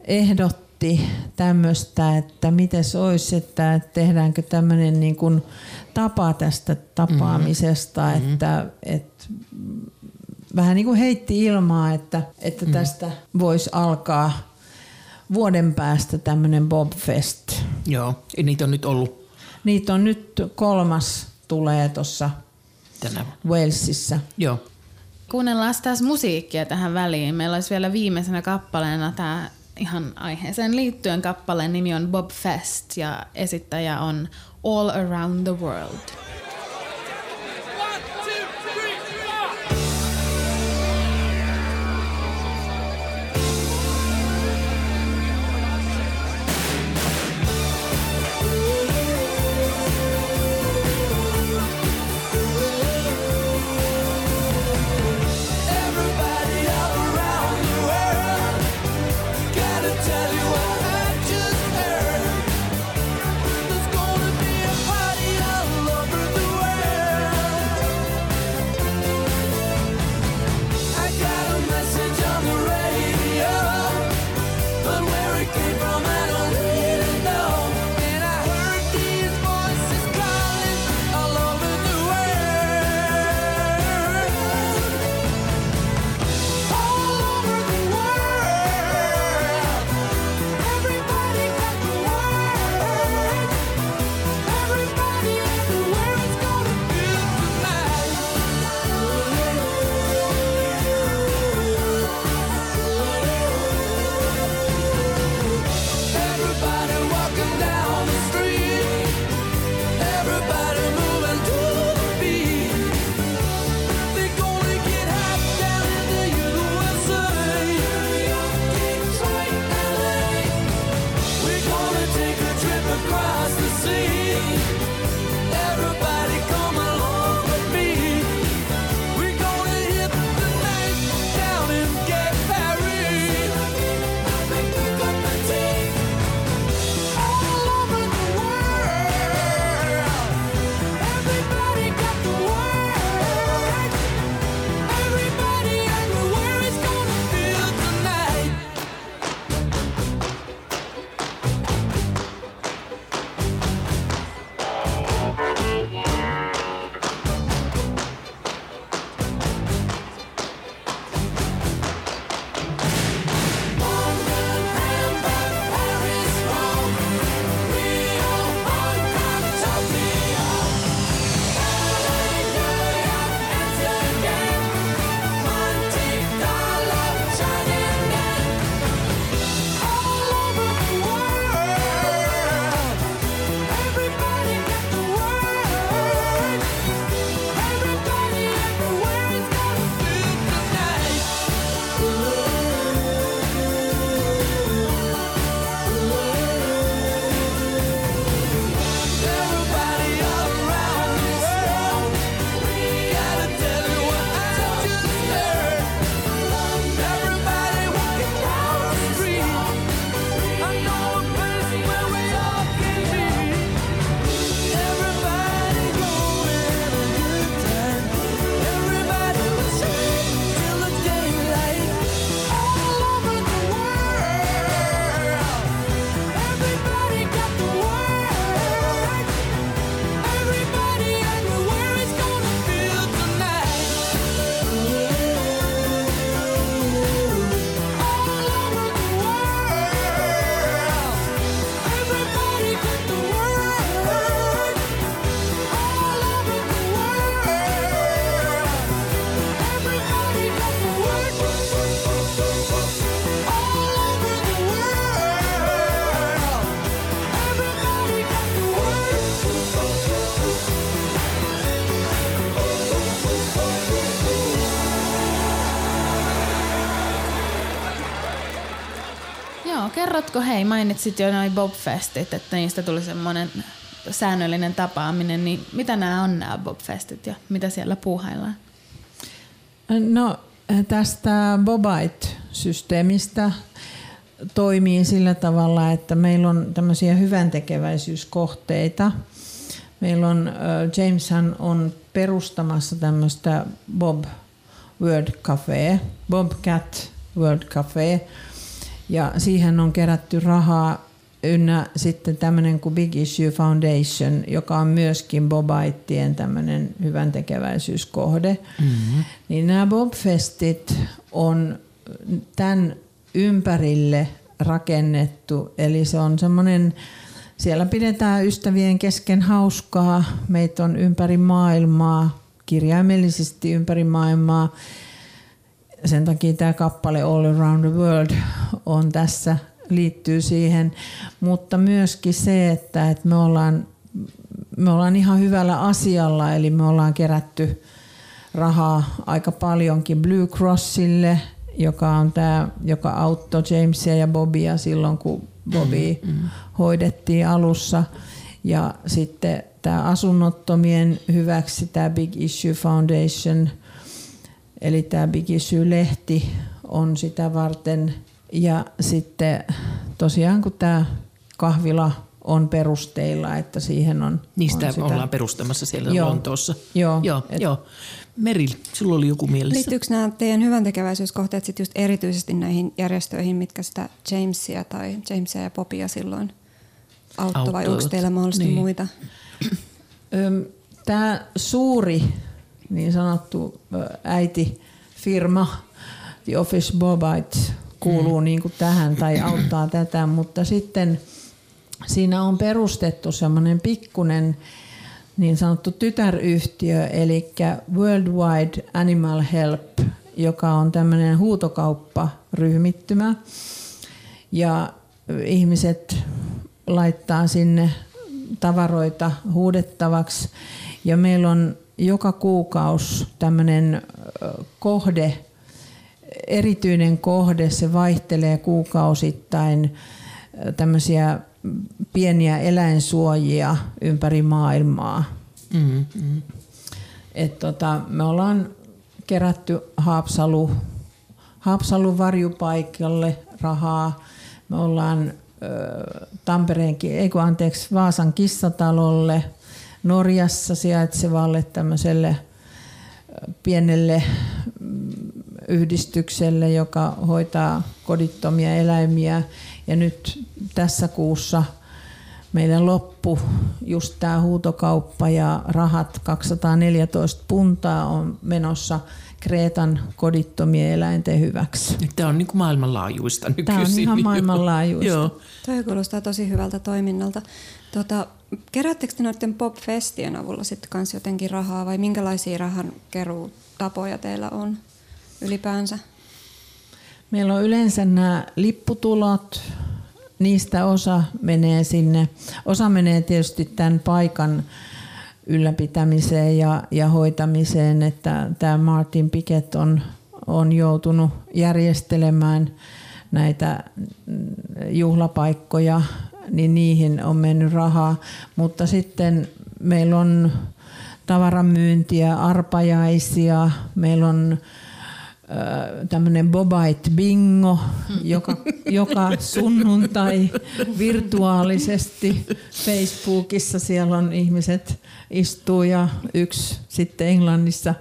ehdotti mietti tämmöistä, että miten se olisi, että tehdäänkö tämmöinen niin kuin tapa tästä tapaamisesta, mm-hmm. että, että vähän niin kuin heitti ilmaa, että, että mm-hmm. tästä voisi alkaa vuoden päästä tämmöinen Bobfest. Joo, niitä on nyt ollut. Niitä on nyt kolmas tulee tuossa Walesissa. Joo. Kuunnellaan taas musiikkia tähän väliin. Meillä olisi vielä viimeisenä kappaleena tämä ihan aiheeseen liittyen kappaleen nimi on Bob Fest ja esittäjä on All Around the World. Kerrotko, hei mainitsit jo noin Bobfestit, että niistä tuli semmoinen säännöllinen tapaaminen, niin mitä nämä on nämä Bobfestit ja mitä siellä puuhaillaan? No tästä Bobite-systeemistä toimii sillä tavalla, että meillä on tämmöisiä hyväntekeväisyyskohteita. Meillä on, Jameshan on perustamassa tämmöistä Bob World Cafe, Bob Cat World Cafe, ja siihen on kerätty rahaa ynnä sitten tämmöinen kuin Big Issue Foundation, joka on myöskin Bobaittien tämmöinen hyvän tekeväisyyskohde. Mm-hmm. Niin nämä Bobfestit on tämän ympärille rakennettu, eli se on semmoinen siellä pidetään ystävien kesken hauskaa. Meitä on ympäri maailmaa, kirjaimellisesti ympäri maailmaa. Sen takia tämä kappale All Around the World on tässä, liittyy siihen. Mutta myöskin se, että, että me, ollaan, me ollaan ihan hyvällä asialla, eli me ollaan kerätty rahaa aika paljonkin Blue Crossille, joka on tämä, joka auttoi Jamesia ja Bobia silloin, kun Bobby mm, mm. hoidettiin alussa. Ja sitten tämä asunnottomien hyväksi tämä Big Issue Foundation, eli tämä Big Issue-lehti on sitä varten. Ja sitten tosiaan kun tämä kahvila on perusteilla, että siihen on Niistä on sitä. ollaan perustamassa siellä Joo. Lontoossa. Joo. Joo, Et- joo. Meril, sulla oli joku mielessä. Liittyykö nämä teidän hyvän tekeväisyyskohteet sit just erityisesti näihin järjestöihin, mitkä sitä Jamesia tai Jamesia ja Popia silloin auttoi vai onko teillä mahdollisesti Niin. muita? Tämä suuri niin sanottu äitifirma, The Office Bobites, kuuluu mm. niin kuin tähän tai auttaa <clears throat> tätä, mutta sitten siinä on perustettu semmoinen pikkunen niin sanottu tytäryhtiö, eli Worldwide Animal Help, joka on tämmöinen huutokaupparyhmittymä. Ja ihmiset laittaa sinne tavaroita huudettavaksi. Ja meillä on joka kuukausi tämmöinen kohde, erityinen kohde, se vaihtelee kuukausittain tämmöisiä pieniä eläinsuojia ympäri maailmaa. Mm, mm. Et tota, me ollaan kerätty Haapsalu, Haapsalun varjupaikalle rahaa. Me ollaan ö, Tampereen, ki- ei kun anteeksi, Vaasan kissatalolle, Norjassa sijaitsevalle tämmöiselle pienelle mm, yhdistykselle, joka hoitaa kodittomia eläimiä. Ja nyt tässä kuussa meillä loppu just tämä huutokauppa ja rahat 214 puntaa on menossa Kreetan kodittomien eläinten hyväksi. Tämä on niin kuin maailmanlaajuista nykyisin. Tämä on ihan maailmanlaajuista. Joo. Toi kuulostaa tosi hyvältä toiminnalta. Tota, keräättekö te noiden pop-festien avulla sitten kans jotenkin rahaa vai minkälaisia rahankeruutapoja teillä on ylipäänsä? Meillä on yleensä nämä lipputulot, niistä osa menee sinne. Osa menee tietysti tämän paikan ylläpitämiseen ja, ja hoitamiseen, että tämä Martin Pickett on, on joutunut järjestelemään näitä juhlapaikkoja, niin niihin on mennyt rahaa. Mutta sitten meillä on tavaramyyntiä, arpajaisia, meillä on tämmöinen Bobite Bingo, joka, joka sunnuntai virtuaalisesti Facebookissa siellä on ihmiset istuu ja yksi sitten Englannissa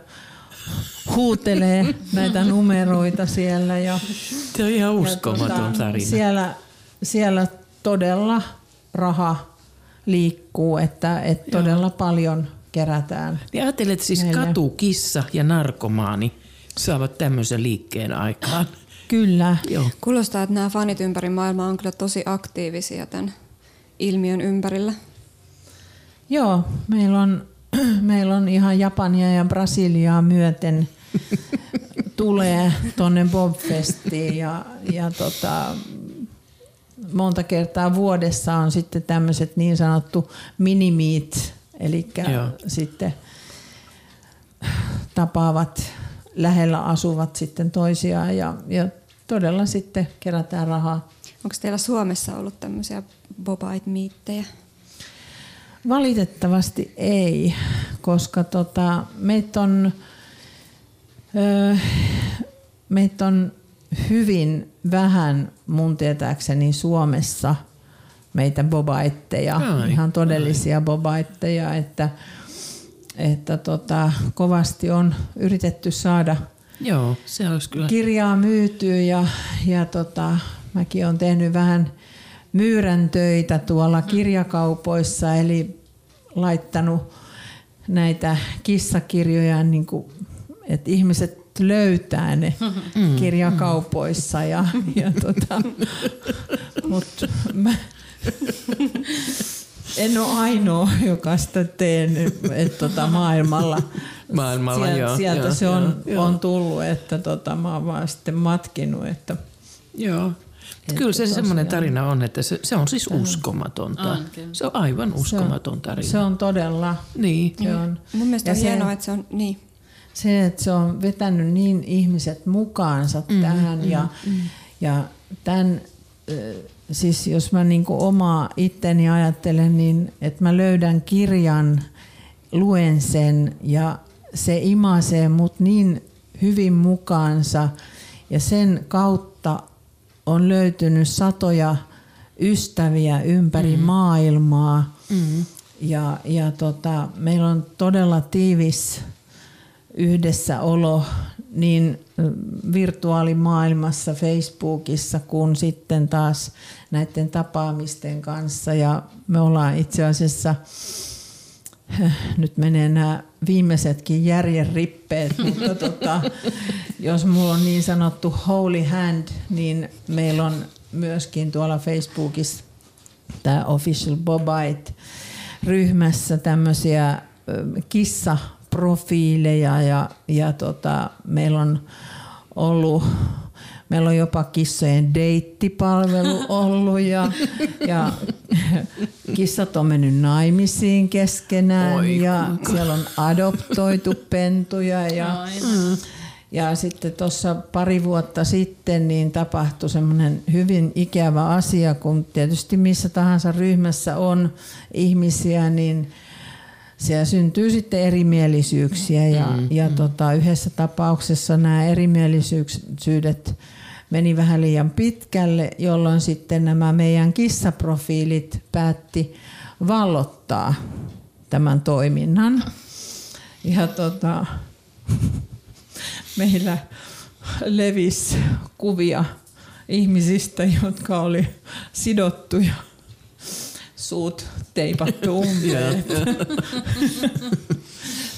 huutelee näitä numeroita siellä. Ja, Se on ihan ja uskomaton tarina. Siellä, siellä todella raha liikkuu, että, että todella paljon kerätään. Niin ajattelet, siis Meille. katukissa ja narkomaani saavat tämmöisen liikkeen aikaan. Kyllä. Joo. Kuulostaa, että nämä fanit ympäri maailmaa on kyllä tosi aktiivisia tämän ilmiön ympärillä. Joo, meillä on, <clears throat> meillä on ihan Japania ja Brasiliaa myöten <laughs> tulee tuonne Bobfestiin ja, ja tota, monta kertaa vuodessa on sitten tämmöiset niin sanottu minimiit, eli sitten tapaavat lähellä asuvat sitten toisiaan ja, ja todella sitten kerätään rahaa. Onko teillä Suomessa ollut tämmöisiä bobite-miittejä? Valitettavasti ei, koska tota, meitä on, öö, meitä on hyvin vähän mun tietääkseni Suomessa meitä bobaitteja, Ai, ihan todellisia bobaitteja, että, että tota, kovasti on yritetty saada Joo, se olisi kyllä. kirjaa myytyy ja, ja tota, mäkin olen tehnyt vähän myyrän töitä tuolla kirjakaupoissa, eli laittanut näitä kissakirjoja, niin kuin, että ihmiset löytää ne kirjakaupoissa. Ja, ja tota, <laughs> mut mä, En ole ainoa, joka sitä teen et, tota, maailmalla. Maailmalla, Siel- joo, Sieltä joo, se on, joo, on tullut, että tota, mä oon vaan sitten matkinut. Että, Joo. Kyllä se tosiaan. semmoinen tarina on, että se, se on siis uskomatonta. On, se on aivan uskomaton tarina. se on todella. Niin. Se on. Mun mielestä Ja on se- hienoa, että se on niin. se, että se on vetänyt niin ihmiset mukaansa mm, tähän mm, ja, mm. ja tämän, ö, siis jos mä niinku omaa itteni ajattelen, niin että mä löydän kirjan, luen sen ja se imasee mut niin hyvin mukaansa ja sen kautta on löytynyt satoja ystäviä ympäri mm. maailmaa mm. ja, ja tota, meillä on todella tiivis yhdessäolo niin virtuaalimaailmassa, Facebookissa kuin sitten taas näiden tapaamisten kanssa. Ja me ollaan itse asiassa, nyt menee nämä viimeisetkin järjen rippeet, <laughs> mutta tota, jos mulla on niin sanottu holy hand, niin meillä on myöskin tuolla Facebookissa tämä Official Bobite ryhmässä tämmöisiä ö, kissaprofiileja ja, ja tota, meillä on ollut Meillä on jopa kissojen deittipalvelu ollut ja, ja kissat on mennyt naimisiin keskenään Oi, ja siellä on adoptoitu pentuja ja, ja sitten tuossa pari vuotta sitten niin tapahtui semmoinen hyvin ikävä asia, kun tietysti missä tahansa ryhmässä on ihmisiä, niin siellä syntyy sitten erimielisyyksiä ja, mm, ja mm. Tota, yhdessä tapauksessa nämä erimielisyydet meni vähän liian pitkälle, jolloin sitten nämä meidän kissaprofiilit päätti vallottaa tämän toiminnan. Ja tota, meillä levisi kuvia ihmisistä, jotka oli sidottu suut teipattu umpeen. <laughs>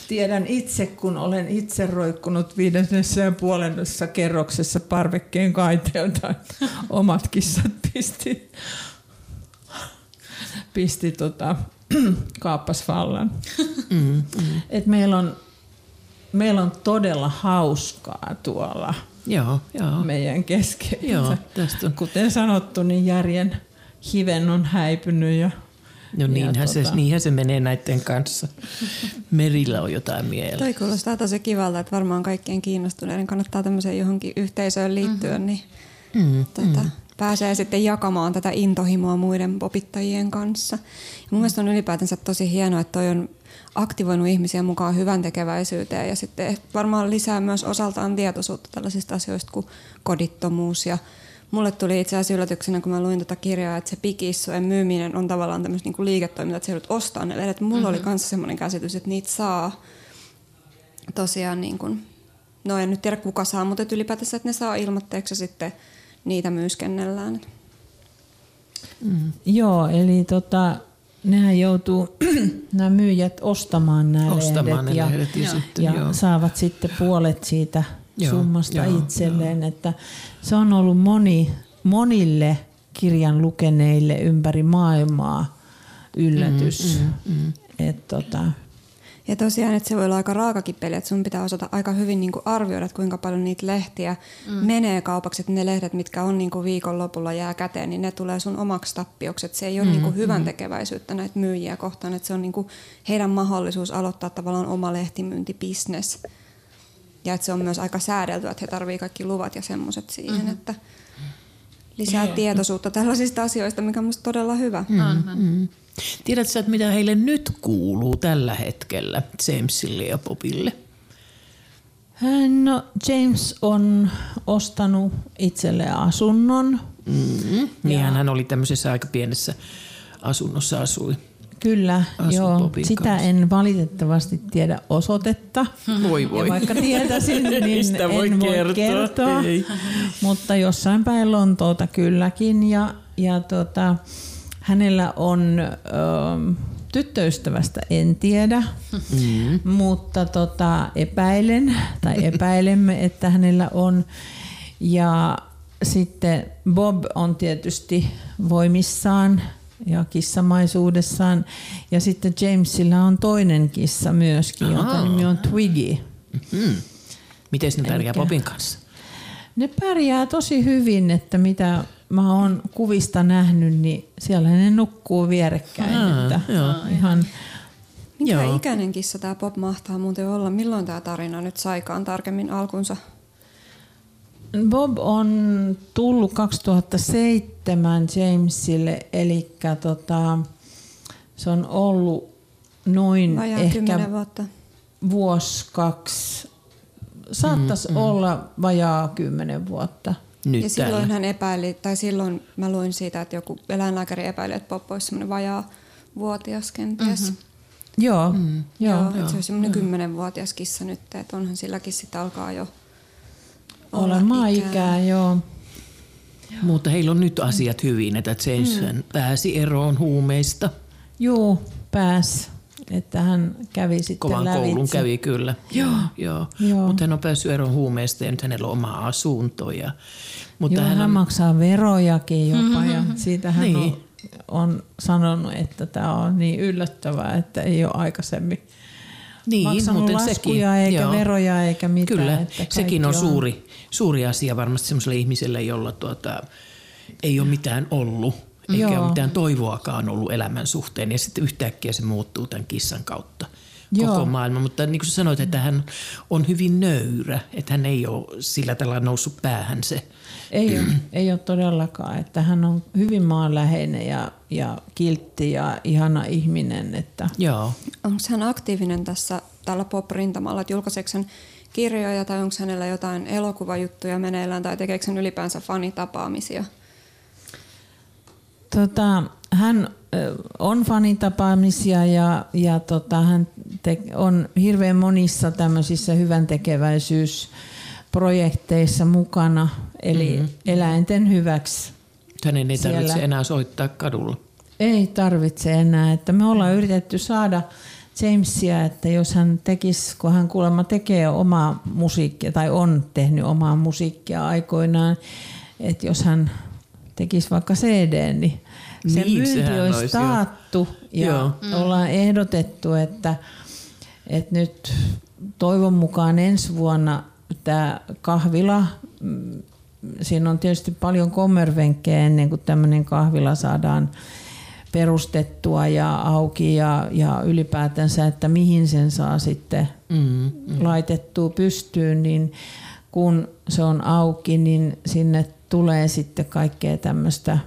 Tiedän itse, kun olen itse roikkunut viidennessä ja puolennessa kerroksessa parvekkeen kaiteelta. Omat kissat pisti, pisti tota, kaappas vallan. Mm, Et meillä, on, meillä on todella hauskaa tuolla Joo, joo. meidän keskellä. Joo, tästä on. Kuten sanottu, niin järjen hiven on häipynyt ja No niinhän, Ja se, tota- niinhän se menee näiden kanssa. Merillä on jotain mieltä. Toi kuulostaa tosi kivalta, että varmaan kaikkien kiinnostuneiden kannattaa tämmöiseen johonkin yhteisöön liittyä, mm-hmm. niin Mm, tota, pääsee sitten jakamaan tätä intohimoa muiden opittajien kanssa. Ja mun mielestä on ylipäätänsä tosi hienoa, että toi on aktivoinut ihmisiä mukaan hyvän tekeväisyyteen ja sitten varmaan lisää myös osaltaan tietoisuutta tällaisista asioista kuin kodittomuus ja Mulle tuli itse asiassa yllätyksenä, kun mä luin tätä kirjaa, että se pikissojen myyminen on tavallaan tämmöistä niinku liiketoimintaa, että sä joudut ostaa ne lehdet. Mulla mm-hmm. oli myös semmoinen käsitys, että niitä saa tosiaan, niin kuin, no en nyt tiedä kuka saa, mutta että ylipäätänsä, että ne saa ilmoitteeksi ja sitten niitä myyskennellään. Joo, eli tota, nehän joutuu <clears throat> nämä myyjät ostamaan nämä Ostamaan lehdet ne ja, lehdet ja sitten, ja joo. saavat sitten puolet siitä Joo, summasta joo, itselleen. Että se on ollut moni, monille kirjan lukeneille ympäri maailmaa yllätys. Mm, mm, mm. Et tota, Ja tosiaan, että se voi olla aika raakakin peli, että sun pitää osata aika hyvin niin kuin arvioida, että kuinka paljon niitä lehtiä mm. menee kaupaksi. Että ne lehdet, mitkä on niin kuin viikon lopulla jää käteen, niin ne tulee sun omaksi tappioksi. Että se ei ole mm. niin kuin hyvän tekeväisyyttä näitä myyjiä kohtaan, että se on niin kuin heidän mahdollisuus aloittaa tavallaan oma lehtimyyntibisnes. Ja että se on myös aika säädelty, että he tarvii kaikki luvat ja semmoiset siihen, mm-hmm. että lisää tietoisuutta tällaisista asioista, mikä on minusta todella hyvä. Mm. Mm. Tiedätkö, että mitä heille nyt kuuluu tällä hetkellä Jamesille ja Bobille? no, James on ostanut itselleen asunnon. Mm. Niin hän oli tämmöisessä aika pienessä asunnossa asui. Kyllä, joo. Sitä kanssa. en valitettavasti tiedä osoitetta. Voi voi. Ja vaikka tietäisin, <laughs> niin sitä en voi voi kertoa. kertoa. Ei. Mutta jossain päin Lontoota kylläkin. Ja, ja tota, hänellä on ö, tyttöystävästä, en tiedä, mm. mutta tota, epäilen tai epäilemme, <laughs> että hänellä on. Ja sitten Bob on tietysti voimissaan ja kissamaisuudessaan. Ja sitten Jamesilla on toinen kissa myöskin, jonka Ahaa. nimi on Twiggy. Hmm. Miten ne pärjää Elikkä- Popin kanssa? Ne pärjää tosi hyvin, että mitä mä oon kuvista nähnyt, niin siellä ne nukkuu vierekkäin. Aa, että joo. ihan, Mikä Joo. ikäinen kissa tämä Bob mahtaa muuten olla? Milloin tämä tarina nyt saikaan tarkemmin alkunsa? Bob on tullut 2007 Jamesille, eli tota, se on ollut noin Vajaa ehkä vuotta. vuosi, kaksi, saattaisi mm, olla vajaa kymmenen vuotta. Nyt ja silloin täällä. hän epäili, tai silloin mä luin siitä, että joku eläinlääkäri epäili, että Bob olisi semmoinen vajaa vuotias kenties. Mm-hmm. Joo, mm, joo. Joo, että se olisi semmoinen kymmenenvuotias kissa nyt, että onhan silläkin sitten alkaa jo olla Olemaan ikää. ikää, joo. Mutta heillä on nyt asiat hyvin, että James mm. pääsi eroon huumeista. Joo, pääs. Että hän kävi sitten Kovan lävitse. koulun kävi kyllä. Joo. Joo. Joo. Mutta hän on päässyt eroon huumeista ja nyt hänellä on oma asunto. Ja, mutta Joo, hän, hän on, maksaa verojakin jopa ja siitä hän Niin. on, on sanonut, että tämä on niin yllättävää, että ei ole aikaisemmin niin, maksanut mutta laskuja sekin, eikä joo. veroja eikä mitään. Kyllä, että sekin on suuri, suuri asia varmasti sellaiselle ihmiselle, jolla tuota, ei ole mitään ollut, eikä Joo. ole mitään toivoakaan ollut elämän suhteen. Ja sitten yhtäkkiä se muuttuu tämän kissan kautta Joo. koko maailma. Mutta niin kuin sanoit, että hän on hyvin nöyrä, että hän ei ole sillä tavalla noussut päähän se. Ei ole, ei ole todellakaan, että hän on hyvin maanläheinen ja, ja kiltti ja ihana ihminen. Että Joo. Onko hän aktiivinen tässä tällä pop-rintamalla, että julkaiseeko hän kirjoja tai onko hänellä jotain elokuvajuttuja meneillään tai tekeekö hän ylipäänsä fanitapaamisia? Tota, hän on fanitapaamisia ja, ja tota, hän te, on hirveän monissa tämmöisissä hyvän tekeväisyysprojekteissa mukana, eli mm-hmm. eläinten hyväksi. Hänen ei Siellä. tarvitse enää soittaa kadulla. Ei tarvitse enää, että me ollaan yritetty saada Jamesia, että jos hän tekisi, kun hän kuulemma tekee omaa musiikkia tai on tehnyt omaa musiikkia aikoinaan, että jos hän tekisi vaikka CD, niin sen Niin, myynti olisi olisi jo. taattu ja Joo. ollaan ehdotettu, että, että nyt toivon mukaan ensi vuonna tämä kahvila, siinä on tietysti paljon kommervenkkejä ennen kuin tämmöinen kahvila saadaan perustettua ja auki ja, ja ylipäätänsä, että mihin sen saa sitten Mm, mm. laitettua pystyyn, niin kun se on auki, niin sinne tulee sitten kaikkea tämmöistä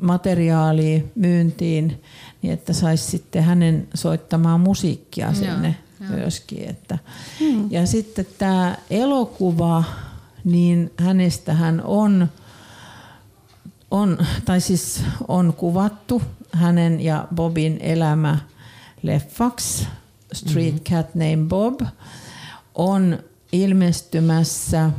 materiaalia myyntiin, niin että saisi sitten hänen soittamaan musiikkia sinne myöskin. Että. Ja sitten tämä elokuva, niin hänestähän on on, tai siis on kuvattu hänen ja Bobin elämä leffaksi. Street mm-hmm. Cat Named Bob on ilmestymässä,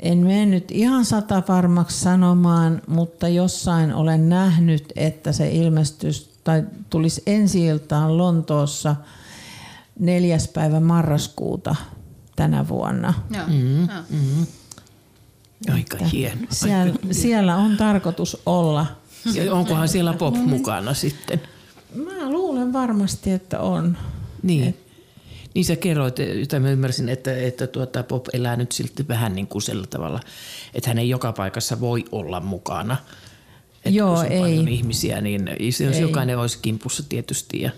en mene nyt ihan sata varmaksi sanomaan, mutta jossain olen nähnyt, että se ilmestys tai tulisi ensi iltaan Lontoossa neljäs päivä marraskuuta tänä vuonna. Joo. Mm, Joo. mm. Aika hieno. Aika Siellä, siellä on tarkoitus olla. Ja onkohan siellä pop mukana sitten? Mä luulen varmasti, että on. Niin. Niin sä kerroit, tai mä ymmärsin, että, että tuota Pop elää nyt silti vähän niin kuin sillä tavalla, että hän ei joka paikassa voi olla mukana. Että Joo, kun on ei. paljon ihmisiä, niin se, jos Ei. jokainen olisi kimpussa tietysti. Ja,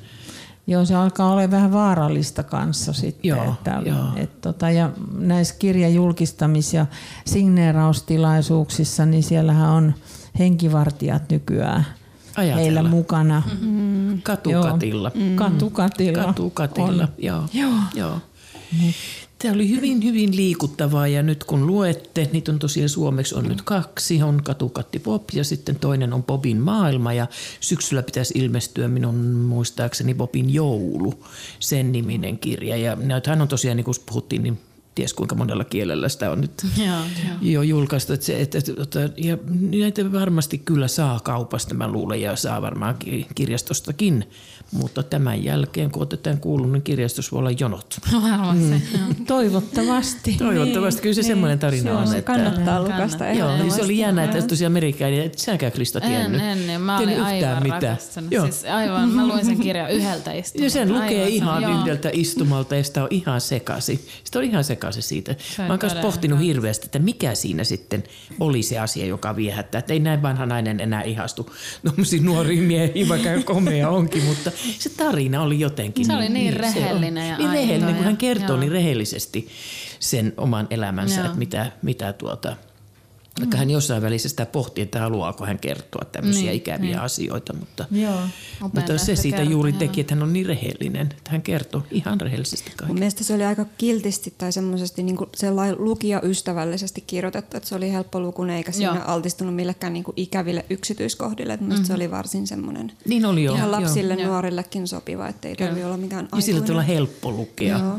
Joo, se alkaa olla vähän vaarallista kanssa sitten. Joo, että, joo. Et, tota, ja näissä kirjajulkistamis- ja signeeraustilaisuuksissa, niin siellähän on henkivartijat nykyään Ajatella. heillä mukana. Mm-hmm. Katukatilla. Joo, katukatilla. Katukatilla, on. joo. joo. joo. Tämä oli hyvin, hyvin liikuttavaa ja nyt kun luette, niitä on tosiaan suomeksi on nyt kaksi, on Katukatti Pop ja sitten toinen on Bobin maailma ja syksyllä pitäisi ilmestyä minun muistaakseni Bobin joulu, sen niminen kirja. Ja näitähän on tosiaan, niin kuin puhuttiin, niin ties kuinka monella kielellä sitä on nyt <laughs> Joo, joo. jo julkaistu. Että se, että, että, ja näitä varmasti kyllä saa kaupasta, mä luulen, ja saa varmaan ki- kirjastostakin. Mutta tämän jälkeen, kun otetaan kuullut, niin kirjastus voi olla jonot. Varmasti. joo. Toivottavasti. <laughs> Toivottavasti kyllä se semmoinen tarina on. Se että, kannattaa lukasta Joo, ehdottomasti. se oli jännä, että tosiaan Amerikkaan, et sinäkään Krista En, tiennyt. en, en. Mä Tiennyt olin yhtään aivan mitään. Joo. Siis aivan, mä luin sen kirjan yhdeltä istumalta. Ja sen lukee Aivan, ihan joo. yhdeltä istumalta ja sitä on ihan sekasi. Sitä on ihan sekasi siitä. Se Mä oon kanssa pohtinut hyvä. hirveästi, että mikä siinä sitten oli se asia, joka viehättää. Että ei näin vanha nainen enää ihastu tuommoisiin nuoriin miehiin, vaikka komea onkin, mutta se tarina oli jotenkin. Se oli niin on. rehellinen ja Niin rehellinen, kun hän kertoo joo. niin rehellisesti sen oman elämänsä, Joo. että mitä, mitä tuota, vaikka hän jossain välissä sitä pohtii, että haluaako hän kertoa tämmöisiä Niin, ikäviä niin. asioita, mutta, Joo. mutta se siitä kertoo, juuri teki, että hän on niin rehellinen, että hän kertoo ihan rehellisesti Mun kaiken. mielestä se oli aika kiltisti tai semmoisesti niin sellainen lukijaystävällisesti kirjoitettu, että se oli helppo lukunen eikä siinä Joo. altistunut millekään niin kuin ikäville yksityiskohdille. Että mm-hmm. se oli varsin semmoinen Niin oli jo. ihan lapsille, Joo. nuorillekin sopiva, että ei tarvitse olla mikään Ja sillä aikuinen. tavalla helppo lukea, Joo.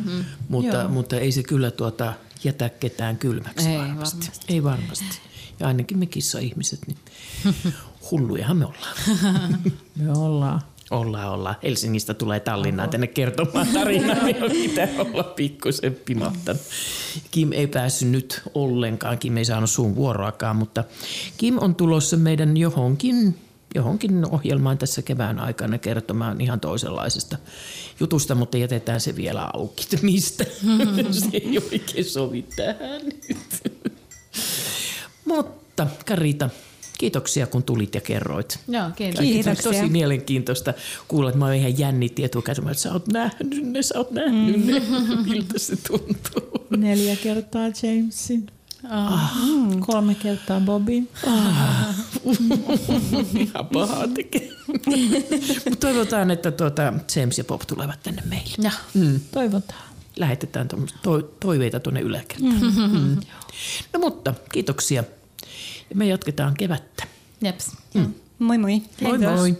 mutta, Joo. mutta ei se kyllä tuota, jätä ketään kylmäksi Ei varmasti. varmasti. Ei varmasti. Ja ainakin me kissa-ihmiset, niin <laughs> hullujahan me ollaan. <laughs> Me ollaan. Ollaan, ollaan. Helsingistä tulee Tallinnaan tänne kertomaan tarinaa, <laughs> niin pitää olla pikkusen pimahtanut. Kim ei päässyt nyt ollenkaan, Kim ei saanut suun vuoroakaan, mutta Kim on tulossa meidän johonkin, johonkin ohjelmaan tässä kevään aikana kertomaan ihan toisenlaisesta jutusta, mutta jätetään se vielä auki, että mistä. <laughs> se ei oikein sovi tähän nyt. mutta Karita, kiitoksia kun tulit ja kerroit. Joo, on Kiitoksia. tosi mielenkiintoista kuulla, että mä oon ihan jännitti etukäteen, että sä oot nähnyt ne, sä oot nähnyt ne, <laughs> miltä se tuntuu. Neljä kertaa Jamesin. Ah. Kolme kertaa Bobin. ihan pahaa tekee. <laughs> Mutta toivotaan, että tuota James ja Bob tulevat tänne meille. Joo. Mm. Toivotaan. Lähetetään to- toiveita tuonne yläkertaan. Mm. No mutta, kiitoksia. Ja me jatketaan kevättä. Jeps. Moi moi. Moi Kiitos. moi.